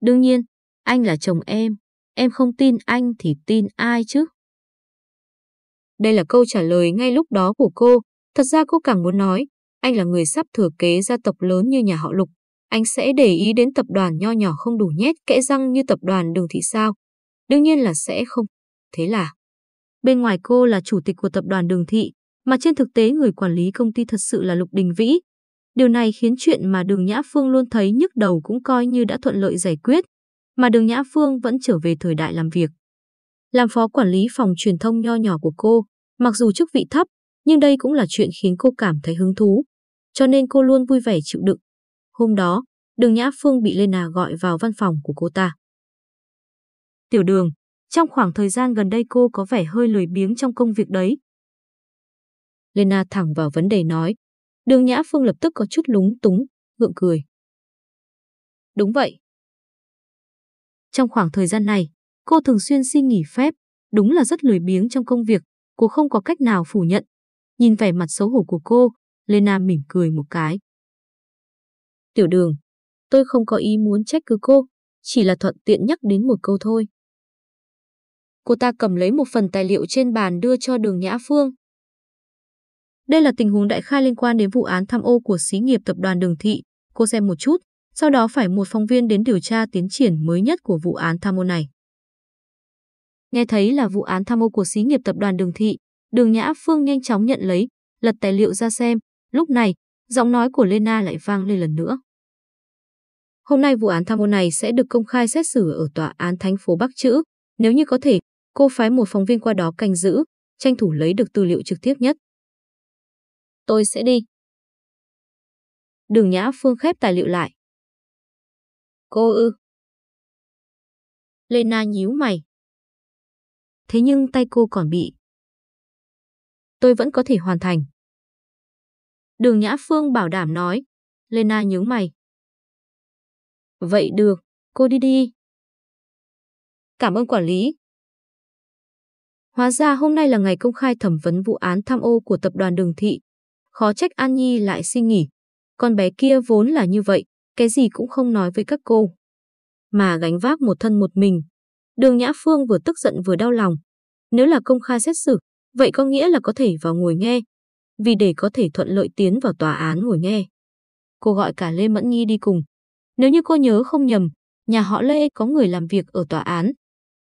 Speaker 1: Đương nhiên, anh là chồng em. Em không tin anh thì tin ai chứ? Đây là câu trả lời ngay lúc đó của cô. Thật ra cô càng muốn nói, anh là người sắp thừa kế gia tộc lớn như nhà họ Lục. Anh sẽ để ý đến tập đoàn nho nhỏ không đủ nhét kẽ răng như tập đoàn đường thị sao? Đương nhiên là sẽ không. Thế là, bên ngoài cô là chủ tịch của tập đoàn đường thị, mà trên thực tế người quản lý công ty thật sự là Lục Đình Vĩ. Điều này khiến chuyện mà đường Nhã Phương luôn thấy nhức đầu cũng coi như đã thuận lợi giải quyết, mà đường Nhã Phương vẫn trở về thời đại làm việc. Làm phó quản lý phòng truyền thông nho nhỏ của cô, mặc dù chức vị thấp, nhưng đây cũng là chuyện khiến cô cảm thấy hứng thú, cho nên cô luôn vui vẻ chịu đựng. Hôm đó, đường Nhã Phương bị Lena gọi vào văn phòng của cô ta. Tiểu đường, trong khoảng thời gian gần đây cô có vẻ hơi lười biếng trong công việc đấy. Lena thẳng vào vấn đề nói. Đường Nhã Phương lập tức có chút lúng túng, gượng cười. Đúng vậy. Trong khoảng thời gian này, cô thường xuyên xin nghỉ phép, đúng là rất lười biếng trong công việc, cô không có cách nào phủ nhận. Nhìn vẻ mặt xấu hổ của cô, Lena mỉm cười một cái. Tiểu đường, tôi không có ý muốn trách cứ cô, chỉ là thuận tiện nhắc đến một câu thôi. Cô ta cầm lấy một phần tài liệu trên bàn đưa cho đường Nhã Phương. Đây là tình huống đại khai liên quan đến vụ án tham ô của xí nghiệp tập đoàn Đường Thị. Cô xem một chút, sau đó phải một phóng viên đến điều tra tiến triển mới nhất của vụ án tham ô này. Nghe thấy là vụ án tham ô của xí nghiệp tập đoàn Đường Thị, Đường Nhã Phương nhanh chóng nhận lấy, lật tài liệu ra xem. Lúc này, giọng nói của Lena lại vang lên lần nữa. Hôm nay vụ án tham ô này sẽ được công khai xét xử ở tòa án thành phố Bắc Chữ. Nếu như có thể, cô phái một phóng viên qua đó canh giữ, tranh thủ lấy được tư liệu trực tiếp nhất. Tôi sẽ đi. Đường Nhã Phương khép tài liệu lại. Cô ư. Lena nhíu mày. Thế nhưng tay cô còn bị. Tôi vẫn có thể hoàn thành. Đường Nhã Phương bảo đảm nói. Lena nhướng mày. Vậy được, cô đi đi. Cảm ơn quản lý. Hóa ra hôm nay là ngày công khai thẩm vấn vụ án tham ô của tập đoàn Đường Thị. Khó trách An Nhi lại xin nghỉ. Con bé kia vốn là như vậy, cái gì cũng không nói với các cô. Mà gánh vác một thân một mình. Đường Nhã Phương vừa tức giận vừa đau lòng. Nếu là công khai xét xử, vậy có nghĩa là có thể vào ngồi nghe. Vì để có thể thuận lợi tiến vào tòa án ngồi nghe. Cô gọi cả Lê Mẫn Nhi đi cùng. Nếu như cô nhớ không nhầm, nhà họ Lê có người làm việc ở tòa án.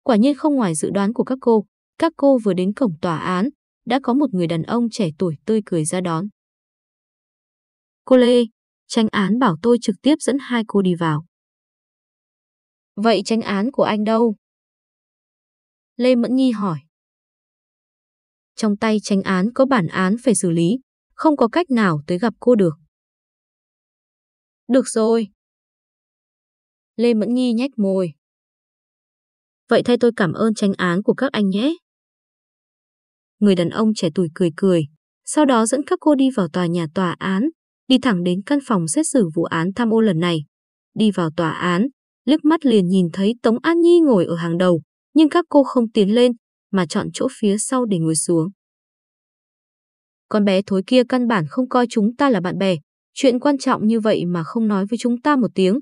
Speaker 1: Quả nhiên không ngoài dự đoán của các cô, các cô vừa đến cổng tòa án, đã có một người đàn ông trẻ tuổi tươi cười ra đón. Cô Lê, tranh án bảo tôi trực tiếp dẫn hai cô đi vào. Vậy tranh án của anh đâu? Lê Mẫn Nhi hỏi. Trong tay tranh án có bản án phải xử lý, không có cách nào tới gặp cô được. Được rồi. Lê Mẫn Nhi nhếch môi. Vậy thay tôi cảm ơn tranh án của các anh nhé. Người đàn ông trẻ tuổi cười cười, sau đó dẫn các cô đi vào tòa nhà tòa án, đi thẳng đến căn phòng xét xử vụ án tham ô lần này. Đi vào tòa án, liếc mắt liền nhìn thấy Tống An Nhi ngồi ở hàng đầu, nhưng các cô không tiến lên, mà chọn chỗ phía sau để ngồi xuống. Con bé thối kia căn bản không coi chúng ta là bạn bè, chuyện quan trọng như vậy mà không nói với chúng ta một tiếng.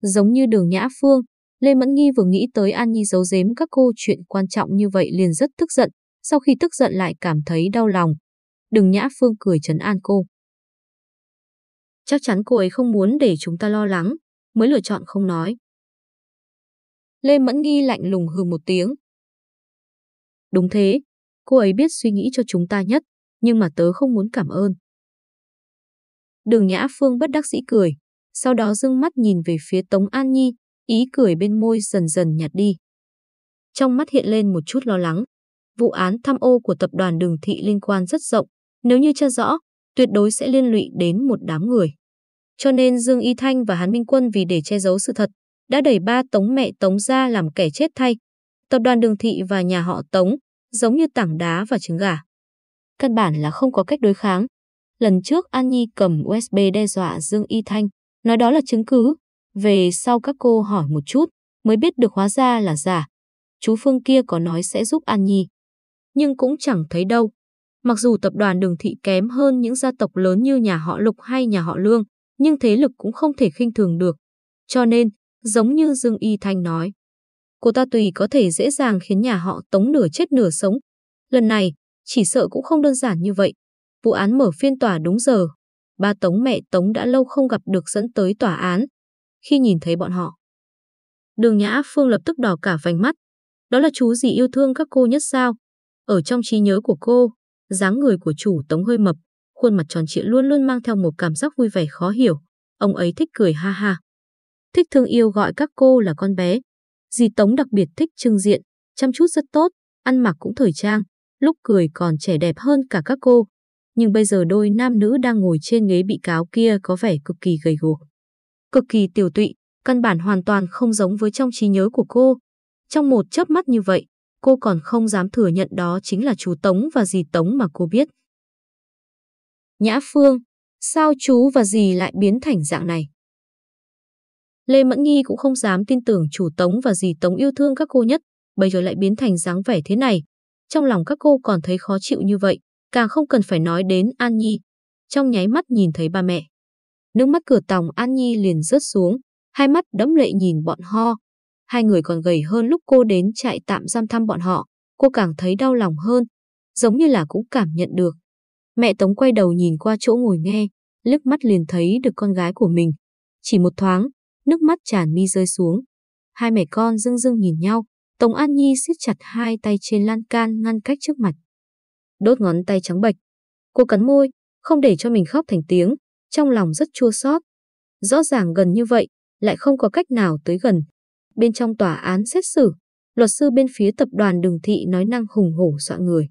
Speaker 1: Giống như đường Nhã Phương, Lê Mẫn Nghi vừa nghĩ tới An Nhi giấu giếm các cô chuyện quan trọng như vậy liền rất tức giận, sau khi tức giận lại cảm thấy đau lòng. Đường Nhã Phương cười trấn an cô. Chắc chắn cô ấy không muốn để chúng ta lo lắng, mới lựa chọn không nói. Lê Mẫn Nghi lạnh lùng hừ một tiếng. Đúng thế, cô ấy biết suy nghĩ cho chúng ta nhất, nhưng mà tớ không muốn cảm ơn. Đường Nhã Phương bất đắc dĩ cười, sau đó dưng mắt nhìn về phía Tống An Nhi, ý cười bên môi dần dần nhạt đi. Trong mắt hiện lên một chút lo lắng. Vụ án tham ô của tập đoàn Đường Thị liên quan rất rộng, nếu như tra rõ, tuyệt đối sẽ liên lụy đến một đám người. Cho nên Dương Y Thanh và Hán Minh Quân vì để che giấu sự thật, đã đẩy ba Tống mẹ Tống ra làm kẻ chết thay. Tập đoàn Đường Thị và nhà họ Tống giống như tảng đá và trứng gà. Căn bản là không có cách đối kháng. Lần trước An Nhi cầm USB đe dọa Dương Y Thanh, nói đó là chứng cứ. Về sau các cô hỏi một chút, mới biết được hóa ra là giả. Chú Phương kia có nói sẽ giúp An Nhi. Nhưng cũng chẳng thấy đâu. Mặc dù tập đoàn đường thị kém hơn những gia tộc lớn như nhà họ Lục hay nhà họ Lương, nhưng thế lực cũng không thể khinh thường được. Cho nên, giống như Dương Y Thanh nói, cô ta tùy có thể dễ dàng khiến nhà họ Tống nửa chết nửa sống. Lần này, chỉ sợ cũng không đơn giản như vậy. Vụ án mở phiên tòa đúng giờ. Ba Tống mẹ Tống đã lâu không gặp được dẫn tới tòa án. Khi nhìn thấy bọn họ, Đường Nhã Phương lập tức đỏ cả vành mắt. Đó là chú gì yêu thương các cô nhất sao? Ở trong trí nhớ của cô, dáng người của chủ Tống hơi mập, khuôn mặt tròn trịa luôn luôn mang theo một cảm giác vui vẻ khó hiểu. Ông ấy thích cười ha ha. Thích thương yêu gọi các cô là con bé. Dì Tống đặc biệt thích trưng diện, chăm chút rất tốt, ăn mặc cũng thời trang, lúc cười còn trẻ đẹp hơn cả các cô. Nhưng bây giờ đôi nam nữ đang ngồi trên ghế bị cáo kia có vẻ cực kỳ gầy guộc. Cực kỳ tiểu tụy, căn bản hoàn toàn không giống với trong trí nhớ của cô. Trong một chớp mắt như vậy, cô còn không dám thừa nhận đó chính là chú Tống và dì Tống mà cô biết. Nhã Phương, sao chú và dì lại biến thành dạng này? Lê Mẫn Nghi cũng không dám tin tưởng chủ Tống và dì Tống yêu thương các cô nhất, bây giờ lại biến thành dáng vẻ thế này. Trong lòng các cô còn thấy khó chịu như vậy, càng không cần phải nói đến An Nhi. Trong nháy mắt nhìn thấy ba mẹ. Nước mắt cửa tòng An Nhi liền rớt xuống, hai mắt đẫm lệ nhìn bọn ho, Hai người còn gầy hơn lúc cô đến trại tạm giam thăm bọn họ, cô càng thấy đau lòng hơn. giống như là cũng cảm nhận được. Mẹ Tống quay đầu nhìn qua chỗ ngồi nghe, liếc mắt liền thấy được con gái của mình. Chỉ một thoáng, nước mắt tràn mi rơi xuống. Hai mẹ con dưng dưng nhìn nhau, Tống An Nhi siết chặt hai tay trên lan can ngăn cách trước mặt. Đốt ngón tay trắng bệch. Cô cắn môi, không để cho mình khóc thành tiếng, trong lòng rất chua xót. Rõ ràng gần như vậy, lại không có cách nào tới gần. Bên trong tòa án xét xử, luật sư bên phía tập đoàn Đường Thị nói năng hùng hổ dọa người.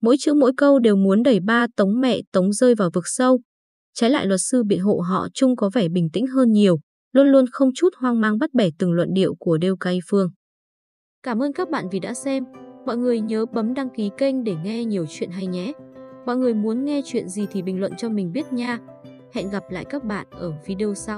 Speaker 1: Mỗi chữ mỗi câu đều muốn đẩy ba tống mẹ tống rơi vào vực sâu. Trái lại luật sư biện hộ họ chung có vẻ bình tĩnh hơn nhiều, luôn luôn không chút hoang mang bắt bẻ từng luận điệu của Đêu Cay Phương. Cảm ơn các bạn vì đã xem. Mọi người nhớ bấm đăng ký kênh để nghe nhiều chuyện hay nhé. Mọi người muốn nghe chuyện gì thì bình luận cho mình biết nha. Hẹn gặp lại các bạn ở video sau.